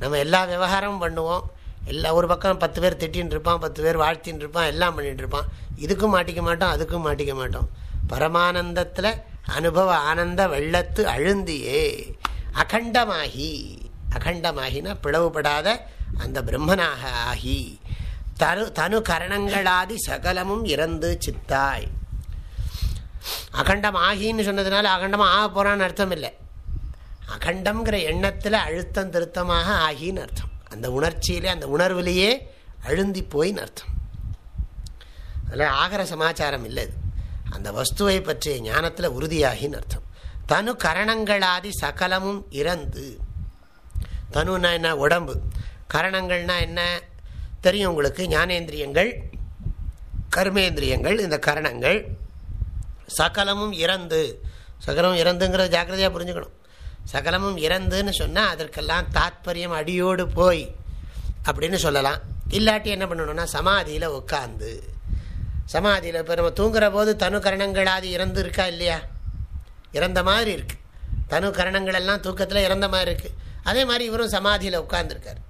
நம்ம எல்லா விவகாரமும் பண்ணுவோம். எல்லா ஒரு பக்கம் பத்து பேர் திட்டின்னு இருப்பான் பத்து பேர் வாழ்த்தின்னு இருப்பான் எல்லாம் பண்ணிட்டு இருப்பான் இதுக்கும் மாட்டிக்க மாட்டோம் அதுக்கும் மாட்டிக்க மாட்டோம். பரமானந்தத்தில் அனுபவ ஆனந்த வெள்ளத்து அழுந்தியே. அகண்டமாகி அகண்டமாகினா பிளவுபடாத அந்த பிரம்மனாக ஆகி. தனு தனு கரணங்களாதி சகலமும் இறந்து சித்தாய். அகண்டம் ஆகின்னு சொன்னதுனால அகண்டமாக ஆக போகிறான்னு அர்த்தம் இல்லை. அகண்டம்ங்கிற எண்ணத்தில் அழுத்தம் திருத்தமாக ஆகின்னு அர்த்தம். அந்த உணர்ச்சியிலே அந்த உணர்விலேயே அழுந்தி போயின்னு அர்த்தம். அதில் ஆகிற சமாச்சாரம் இல்லை அந்த வஸ்துவை பற்றிய ஞானத்தில் உறுதியாகின்னு அர்த்தம். தனு கரணங்களாதி சகலமும் இறந்து. தனுனா என்ன? உடம்பு. கரணங்கள்னா என்ன? தெரியும் உங்களுக்கு. ஞானேந்திரியங்கள் கர்மேந்திரியங்கள் இந்த கரணங்கள் சகலமும் இறந்து. சகலமும் இறந்துங்கிறத ஜாக்கிரதையாக புரிஞ்சுக்கணும். சகலமும் இறந்துன்னு சொன்னால் அதற்கெல்லாம் தாத்பரியம் அடியோடு போய் அப்படின்னு சொல்லலாம். இல்லாட்டி என்ன பண்ணணும்னா சமாதியில் உட்காந்து சமாதியில் இப்போ நம்ம தூங்குற போது தனு கரணங்களாதி இறந்து இருக்கா இல்லையா? இறந்த மாதிரி இருக்குது தனு கரணங்கள் எல்லாம் தூக்கத்தில் இறந்த மாதிரி இருக்குது அதே மாதிரி இவரும் சமாதியில் உட்கார்ந்துருக்கார்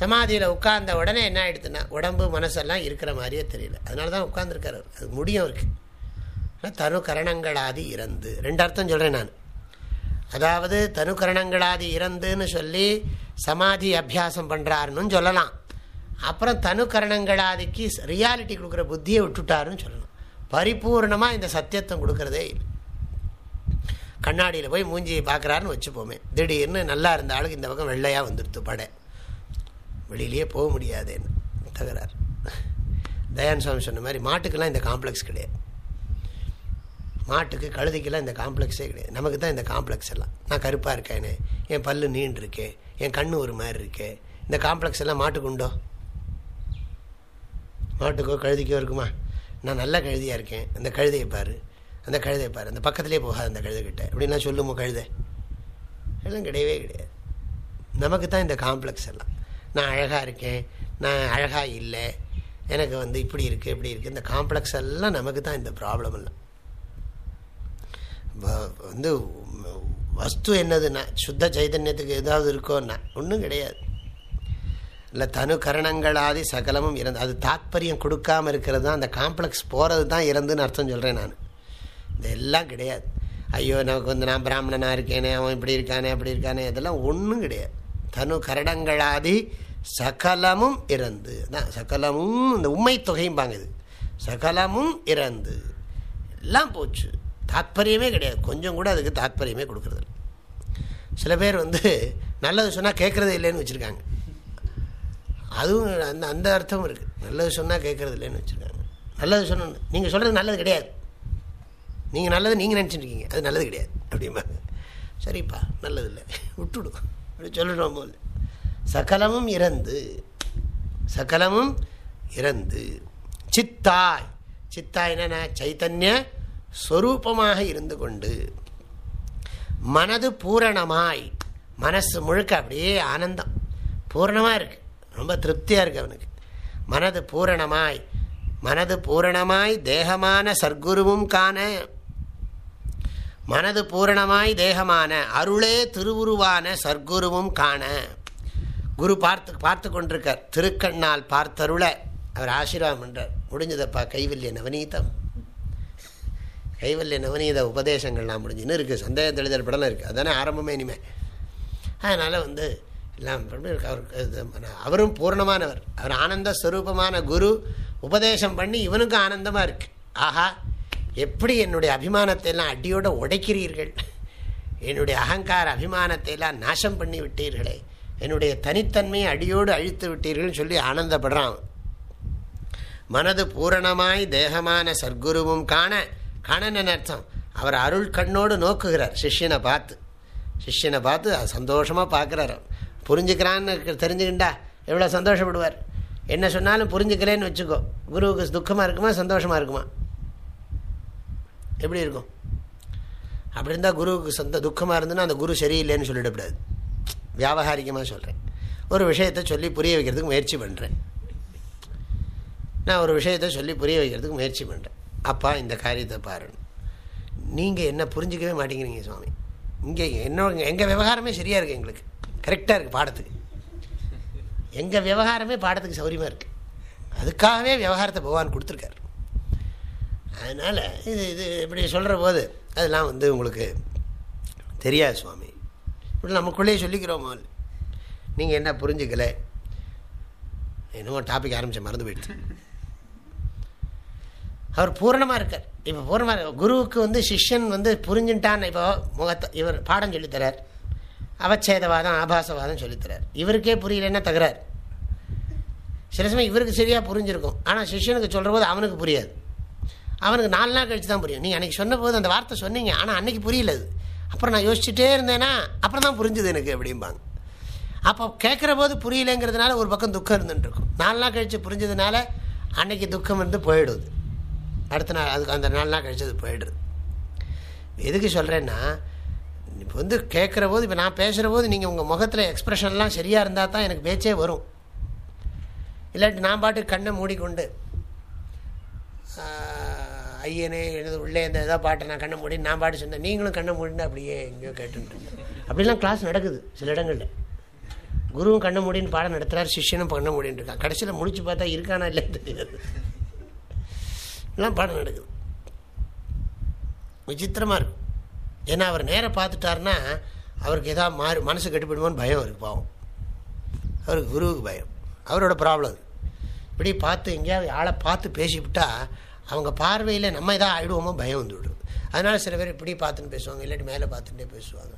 சமாதியில் உட்கார்ந்த உடனே என்ன ஆகிடுதுன்னா உடம்பு மனசெல்லாம் இருக்கிற மாதிரியே தெரியல. அதனால தான் உட்காந்துருக்காரு அது முடியும் இருக்குது தனு கரணங்களாதி இறந்து. ரெண்டு அர்த்தம் சொல்கிறேன் நான். அதாவது தனுக்கரணங்களாதி இறந்துன்னு சொல்லி சமாதி அபியாசம் பண்ணுறாருன்னு சொல்லலாம். அப்புறம் தனுக்கரணங்களாதிக்கு ரியாலிட்டி கொடுக்குற புத்தியை விட்டுட்டாருன்னு சொல்லலாம் பரிபூர்ணமாக இந்த சத்தியத்தை கொடுக்கறதே இல்லை. கண்ணாடியில் போய் மூஞ்சியை பார்க்குறாருன்னு வச்சுப்போமே. திடீர்னு நல்லா இருந்த ஆளுக்கு இந்த பக்கம் வெள்ளையாக வந்துடுத்து படை. வெளியிலேயே போக முடியாதுன்னு தகராறு. [LAUGHS] தயான் சுவாமி சொன்ன மாதிரி மாட்டுக்கெல்லாம் இந்த காம்ப்ளெக்ஸ் கிடையாது. மாட்டுக்கு கழுதைக்கெல்லாம் இந்த காம்ப்ளெக்ஸே கிடையாது. நமக்கு தான் இந்த காம்ப்ளெக்ஸ் எல்லாம். நான் கருப்பாக இருக்கேனே என் பல்லு நீண்டு இருக்கேன் என் கண்ணு ஒரு மாதிரி இருக்கே இந்த காம்ப்ளெக்ஸ் எல்லாம் மாட்டுக்கு உண்டோ? மாட்டுக்கோ கழுதிக்கோ இருக்குமா? நான் நல்ல கழுதியாக இருக்கேன். அந்த கழுதையை பாரு அந்த கழுதையை பாரு. அந்த பக்கத்துலேயே போகாது அந்த கழுதைக்கிட்ட அப்படின்னா சொல்லுமோ கழுதை? எல்லாம் கிடையவே கிடையாது. நமக்கு தான் இந்த காம்ப்ளெக்ஸ் எல்லாம். நான் அழகாக இருக்கேன் நான் அழகாக இல்லை எனக்கு வந்து இப்படி இருக்குது இப்படி இருக்குது இந்த காம்ப்ளெக்ஸ் எல்லாம் நமக்கு தான் இந்த ப்ராப்ளம் எல்லாம். வந்து வஸ்து என்னதுன்னா சுத்த சைதன்யத்துக்கு ஏதாவது இருக்கோன்னா ஒன்றும் கிடையாது. இல்லை தனு கரணங்களாதி சகலமும் இறந்து அது தாத்பரியம் கொடுக்காமல் இருக்கிறது தான் அந்த காம்ப்ளெக்ஸ் போகிறது தான் இறந்துன்னு அர்த்தம் சொல்கிறேன் நான். இதெல்லாம் கிடையாது. ஐயோ நமக்கு வந்து நான் பிராமணனாக இருக்கேனே அவன் இப்படி இருக்கானே அப்படி இருக்கானே இதெல்லாம் ஒன்றும் கிடையாது. தனு கரணங்களாதி சகலமும் இறந்து தான் சகலமும் இந்த உண்மை தொகையும்பாங்க இது. சகலமும் இறந்து எல்லாம் போச்சு. தாத்பரியமே கிடையாது. கொஞ்சம் கூட அதுக்கு தாத்பரியமே கொடுக்குறது சில பேர் வந்து நல்லது சொன்னால் கேட்குறது இல்லைன்னு வச்சுருக்காங்க. அதுவும் அந்த அந்த அர்த்தமும் இருக்குது நல்லது சொன்னால் கேட்குறது இல்லைன்னு வச்சுருக்காங்க. நல்லது சொன்ன நீங்கள் சொல்கிறது நல்லது கிடையாது. நீங்கள் நல்லது நீங்கள் நினச்சிட்டுருக்கீங்க அது நல்லது கிடையாது. அப்படிம்பாங்க சரிப்பா நல்லது இல்லை. விட்டுடும் அப்படி சொல்லிடுவோம் போல். சகலமும் இறந்து சகலமும் இறந்து. சித்தாய். சித்தாய் என்ன? சைத்தன்ய ஸ்வரூபமாக இருந்து கொண்டு மனது பூரணமாய் மனசு முழுக்க அப்படியே ஆனந்தம். பூரணமாக இருக்கு. ரொம்ப திருப்தியாக இருக்கு அவனுக்கு. மனது பூரணமாய் மனது பூரணமாய் தேகமான சர்க்குருவும் காண மனது பூரணமாய் தேகமான அருளே திருவுருவான சர்க்குருவும் காண. குரு பார்த்து பார்த்து கொண்டிருக்கார். திருக்கண்ணால் பார்த்தருள. அவர் ஆசீர்வாதம் பண்ணுறார் முடிஞ்சதப்பா கைவில்லிய நவநீதம். கைவல்ய நவநீத உபதேசங்கள்லாம் முடிஞ்சுன்னு இருக்குது சந்தேக தெளிதல் படலாம் இருக்குது அதுதானே ஆரம்பமே இனிமேல் அதனால் வந்து எல்லாம் அவர் அவரும் பூர்ணமானவர். அவர் ஆனந்த ஸ்வரூபமான குரு உபதேசம் பண்ணி இவனுக்கும் ஆனந்தமாக இருக்குது ஆஹா எப்படி என்னுடைய அபிமானத்தை எல்லாம் அடியோடு உடைக்கிறீர்கள்? என்னுடைய அகங்கார அபிமானத்தை எல்லாம் நாசம் பண்ணி விட்டீர்களே. என்னுடைய தனித்தன்மையை அடியோடு அழித்து விட்டீர்கள்னு சொல்லி ஆனந்தப்படுறான் மனது பூரணமாய் தேகமான சர்க்குருவும் காண கணன் அர்த்தம்? அவர் அருள் கண்ணோடு நோக்குகிறார். சிஷ்யனை பார்த்து. சிஷ்யனை பார்த்து சந்தோஷமாக பார்க்குறாரு புரிஞ்சுக்கிறான்னு தெரிஞ்சுக்கிண்டா? எவ்வளோ சந்தோஷப்படுவார்? என்ன சொன்னாலும் புரிஞ்சுக்கிறேன்னு வச்சுக்கோ. குருவுக்கு துக்கமாக இருக்குமா சந்தோஷமாக இருக்குமா? எப்படி இருக்கும்? அப்படி இருந்தால் குருவுக்கு சொந்த துக்கமாக இருந்துன்னா அந்த குரு சரியில்லைன்னு சொல்லிடக்கூடாது. வியாபகாரிகமாக சொல்கிறேன் ஒரு விஷயத்தை சொல்லி புரிய வைக்கிறதுக்கு முயற்சி பண்ணுறேன் நான் ஒரு விஷயத்தை சொல்லி புரிய வைக்கிறதுக்கு முயற்சி பண்ணுறேன் அப்பா இந்த காரியத்தை பாருன்னு. நீங்கள் என்ன புரிஞ்சிக்கவே மாட்டேங்கிறீங்க சுவாமி. இங்கே என்னோட எங்கள் விவகாரமே சரியாக இருக்குது எங்களுக்கு. கரெக்டாக இருக்குது பாடத்துக்கு. எங்கள் விவகாரமே பாடத்துக்கு சௌரியமாக இருக்குது அதுக்காகவே விவகாரத்தை பகவான் கொடுத்துருக்காரு. அதனால் இது இது இப்படி சொல்கிற போது அதெல்லாம் வந்து உங்களுக்கு தெரியாது சுவாமி. இப்படி நமக்குள்ளேயே சொல்லிக்கிறோம்? நீங்கள் என்ன புரிஞ்சுக்கலை? என்னமோ டாபிக் ஆரம்பித்த மறந்து போயிடுச்சு. அவர் பூரணமாக இருக்கார். இப்போ பூர்ணமாக குருவுக்கு வந்து சிஷ்யன் வந்து புரிஞ்சுட்டான். இப்போ முகத்தை இவர் பாடம் சொல்லித்தரார் அவச்சேதவாதம் ஆபாசவாதம் சொல்லித்தரார் இவருக்கே புரியலன்னா தகராறு. சில சமயம் இவருக்கு சரியாக புரிஞ்சிருக்கும். ஆனால் சிஷ்யனுக்கு சொல்கிற போது அவனுக்கு புரியாது. அவனுக்கு நாலு நாள் கழிச்சு தான் புரியும். நீங்கள் அன்றைக்கி சொன்ன போது அந்த வார்த்தை சொன்னீங்க. ஆனால் அன்றைக்கி புரியல அது. அப்புறம் நான் யோசிச்சுட்டே இருந்தேன்னா அப்புறம் தான் புரிஞ்சுது எனக்கு அப்படிம்பாங்க. அப்போ கேட்குற போது புரியலைங்கிறதுனால ஒரு பக்கம் துக்கம் இருந்துட்டுருக்கும் நாலு நாள் கழித்து புரிஞ்சதுனால அன்னைக்கு துக்கம் வந்து போயிடுது. அடுத்த நாள் அதுக்கு அந்த நாலு நாள் கழிச்சு அது போயிடுது. எதுக்கு சொல்கிறேன்னா இப்போ வந்து கேட்குற போது இப்போ நான் பேசுகிற போது நீங்கள் உங்கள் முகத்தில் எக்ஸ்ப்ரெஷன்லாம் சரியாக இருந்தால் தான் எனக்கு பேச்சே வரும். இல்லாட்டி நான் பாட்டு கண்ணை மூடிக்கொண்டு ஐயனே எனது உள்ளே இந்த ஏதோ பாட்டை நான் கண்ணை மூடி நான் பாட்டு சொன்னேன் நீங்களும் கண்ணை மூடின்னு அப்படியே எங்கேயோ கேட்டுட்டு. அப்படிலாம் கிளாஸ் நடக்குது சில இடங்களில். குருவும் கண்ணை மூடின்னு பாடம் நடத்துகிறார் சிஷ்யனும் கண்ணை மூடின்னு இருக்கான் கடைசியில் முடிச்சு பார்த்தா இருக்கானா இல்லைன்னு தெரியாது. எல்லாம் பாடம் நடக்குது. விசித்திரமாக இருக்கும் ஏன்னா அவர் நேராக பார்த்துட்டாருன்னா அவருக்கு எதாவது மாறி மனசு கட்டுப்படுமோன்னு பயம் இருக்கு பாவம். அவருக்கு குருவுக்கு பயம். அவரோட ப்ராப்ளம் இப்படி பார்த்து எங்கேயாவது ஆளை பார்த்து பேசிவிட்டா அவங்க பார்வையில் நம்ம எதாவது ஆகிடுவோமோ பயம் வந்துவிடுது அதனால் சில பேர் இப்படி பார்த்துன்னு பேசுவாங்க இல்லாட்டி மேலே பார்த்துட்டே பேசுவாங்க.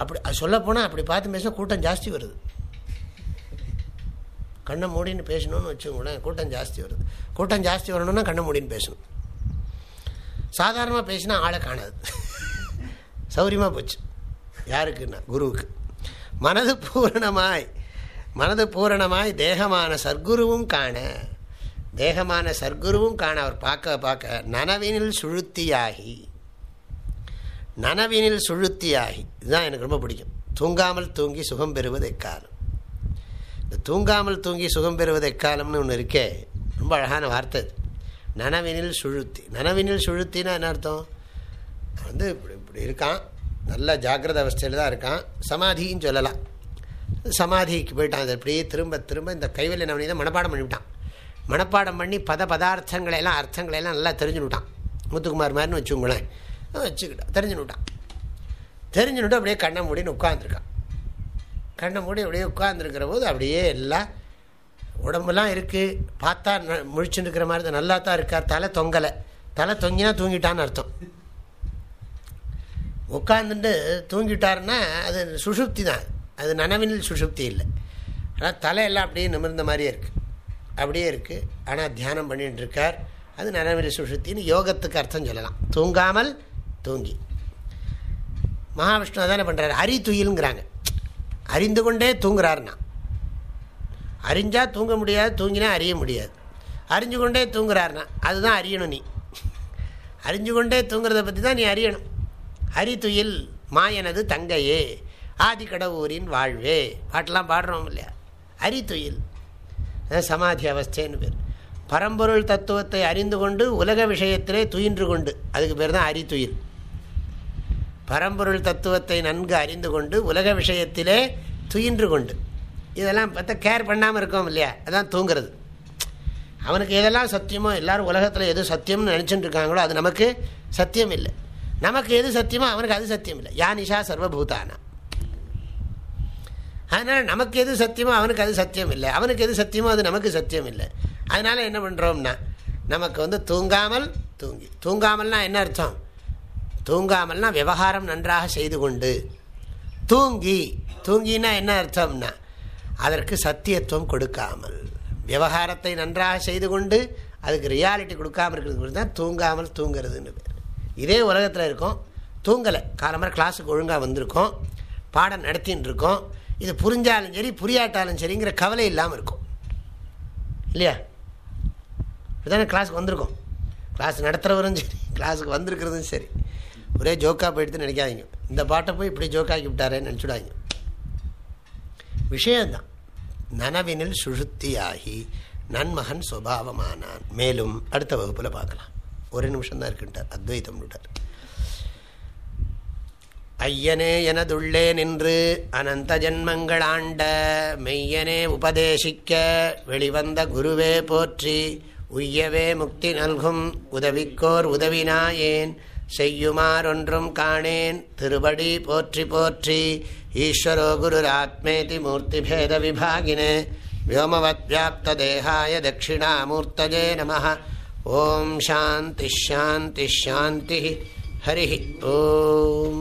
அப்படி அது சொல்லப்போனால் அப்படி பார்த்து பேசினா கூட்டம் ஜாஸ்தி வருது. கண்ணை மூடின்னு பேசணும்னு வச்சுக்கோங்களேன் கூட்டம் ஜாஸ்தி வருது. கூட்டம் ஜாஸ்தி வரணும்னா கண்ணை மூடின்னு பேசணும். சாதாரணமாக பேசினா ஆளை காணாது. சௌரியமாக போச்சு. யாருக்குன்னா? குருவுக்கு. மனது பூரணமாய் மனது பூரணமாய் தேகமான சர்க்குருவும் காண தேகமான சர்க்குருவும் காண அவர் பார்க்க பார்க்க நனவினில் சுழுத்தியாகி நனவினில் சுழுத்தியாகி. இதுதான் எனக்கு ரொம்ப பிடிக்கும். தூங்காமல் தூங்கி சுகம் பெறுவது எக்காலம் இந்த தூங்காமல் தூங்கி சுகம் பெறுவது எக்காலம்னு ஒன்று இருக்கே. ரொம்ப அழகான வார்த்தை அது. நனவினில் சுழுத்தி. நனவினில் சுழுத்தின்னா என்ன அர்த்தம்? வந்து இப்படி இப்படி இருக்கான். நல்ல ஜாக்கிரத அவஸ்தையில் தான் இருக்கான். சமாதின்னு சொல்லலாம். சமாதிக்கு போயிட்டான். அது அப்படியே திரும்ப திரும்ப இந்த கைவல்ய நவனி தான் மனப்பாடம் பண்ணிவிட்டான். மனப்பாடம் பண்ணி பத பதார்த்தங்களை எல்லாம் நல்லா தெரிஞ்சுனுட்டான். முத்துக்குமார் மாதிரின்னு வச்சுங்களேன் வச்சுக்கிட்டான் தெரிஞ்சுனுட்டான். தெரிஞ்சுனுட்டு அப்படியே கண்ணை மூடின்னு உட்காந்துருக்கான் கண்ணை மூடி அப்படியே உட்கார்ந்துருக்கிற போது அப்படியே எல்லாம் உடம்புலாம் இருக்குது பார்த்தா ந- முழிச்சுன்னு இருக்கிற மாதிரி தான் நல்லா தான் இருக்கார். தலை தொங்கலை. தலை தொங்கினா தூங்கிட்டான்னு அர்த்தம். உட்காந்துட்டு தூங்கிட்டாருன்னா அது சுஷுப்தி தான். அது நனவினில் சுஷுப்தி இல்லை. ஆனால் தலையெல்லாம் அப்படியே நிமிர்ந்த மாதிரியே இருக்குது அப்படியே இருக்குது ஆனால் தியானம் பண்ணிகிட்டு இருக்கார். அது நனவினில் சுஷுப்தின்னு யோகத்துக்கு அர்த்தம் சொல்லலாம். தூங்காமல் தூங்கி. மகாவிஷ்ணு அதானே பண்ணுறாரு அரி துயிலுங்கிறாங்க அறிந்து கொண்டே தூங்குறாருன்னா அறிஞ்சா தூங்க முடியாது தூங்கினா அறிய முடியாது. அறிஞ்சு கொண்டே தூங்குறாருனா அதுதான் அறியணும் நீ. அறிஞ்சு கொண்டே தூங்குறத பற்றி தான் நீ அறியணும். அரித்துயில் மாயனது தங்கையே ஆதி கடவுரின் வாழ்வே. பாட்டெல்லாம் பாடுறோம் இல்லையா? அரித்துயில் சமாதி அவஸ்தைன்னு பேர். பரம்பொருள் தத்துவத்தை அறிந்து கொண்டு உலக விஷயத்திலே துயின்று கொண்டு அதுக்கு பேர் தான் அரித்துயில் பரம்பொருள் தத்துவத்தை நன்கு அறிந்து கொண்டு உலக விஷயத்திலே துயின்று கொண்டு. இதெல்லாம் பார்த்தா கேர் பண்ணாமல் இருக்கோம் இல்லையா? அதான் தூங்குறது. அவனுக்கு எதெல்லாம் சத்தியமோ எல்லாரும் உலகத்தில் எது சத்தியம்னு நினச்சிட்டு இருக்காங்களோ அது நமக்கு சத்தியம் இல்லை. நமக்கு எது சத்தியமோ அவனுக்கு அது சத்தியம் இல்லை. யான் நிஷா சர்வபூதானா. அதனால் நமக்கு எது சத்தியமோ அவனுக்கு அது சத்தியம் இல்லை. அவனுக்கு எது சத்தியமோ அது நமக்கு சத்தியம் இல்லை. அதனால் என்ன பண்ணுறோம்னா நமக்கு வந்து தூங்காமல் தூங்கி. தூங்காமல்னா என்ன அர்த்தம்? தூங்காமல்னா விவகாரம் நன்றாக செய்து கொண்டு. தூங்கி தூங்கினா என்ன அர்த்தம்னா அதற்கு சத்தியத்துவம் கொடுக்காமல். விவகாரத்தை நன்றாக செய்து கொண்டு அதுக்கு ரியாலிட்டி கொடுக்காமல் இருக்கிறது தான் தூங்காமல் தூங்குறதுன்னு பேர். இதே உலகத்தில் இருக்கோம். தூங்கலை. காலம்பரம் கிளாஸுக்கு ஒழுங்காக வந்திருக்கோம். பாடம் நடத்தின்னு இருக்கோம். இது புரிஞ்சாலும் சரி புரியாட்டாலும் சரிங்கிற கவலை இல்லாமல் இருக்கும். இல்லையா? இப்படிதானே கிளாஸுக்கு வந்திருக்கோம். கிளாஸ் நடத்துகிறவரும் சரி கிளாஸுக்கு வந்திருக்கிறதும் சரி. ஒரே ஜோக்காக போயிடுத்து நினைக்காதீங்க. இந்த பாட்டை போய் இப்படி ஜோக்காக்கி விட்டாரேன்னு நினச்சிடாங்க விஷயம்தான். நனவினில் சுழுத்தியாகி நன்மகன் சுவாவமானான் மேலும் அடுத்த வகுப்பில் பார்க்கலாம். ஒரு நிமிஷம் தான் இருக்கின்றார் அத்வைத்தம் விட்டார். ஐயனே எனதுள்ளே நின்று அனந்த ஜன்மங்கள் ஆண்ட மெய்யனே உபதேசிக்க வெளிவந்த குருவே போற்றி உய்யவே முக்தி நல்கும் உதவிக்கோர் உதவினாயேன். செய்யுமாறொன்றும் காணேன் திருபடி போற்றி போற்றி ஈஸ்வரோ குருராத்மேதி மூர்த்திபேத விபாகினே व्योमवत् व्याप्तदेहाय दक्षिणामूर्तये नमः ॐ शान्तिश्शान्तिश्शान्तिः हरिः ॐ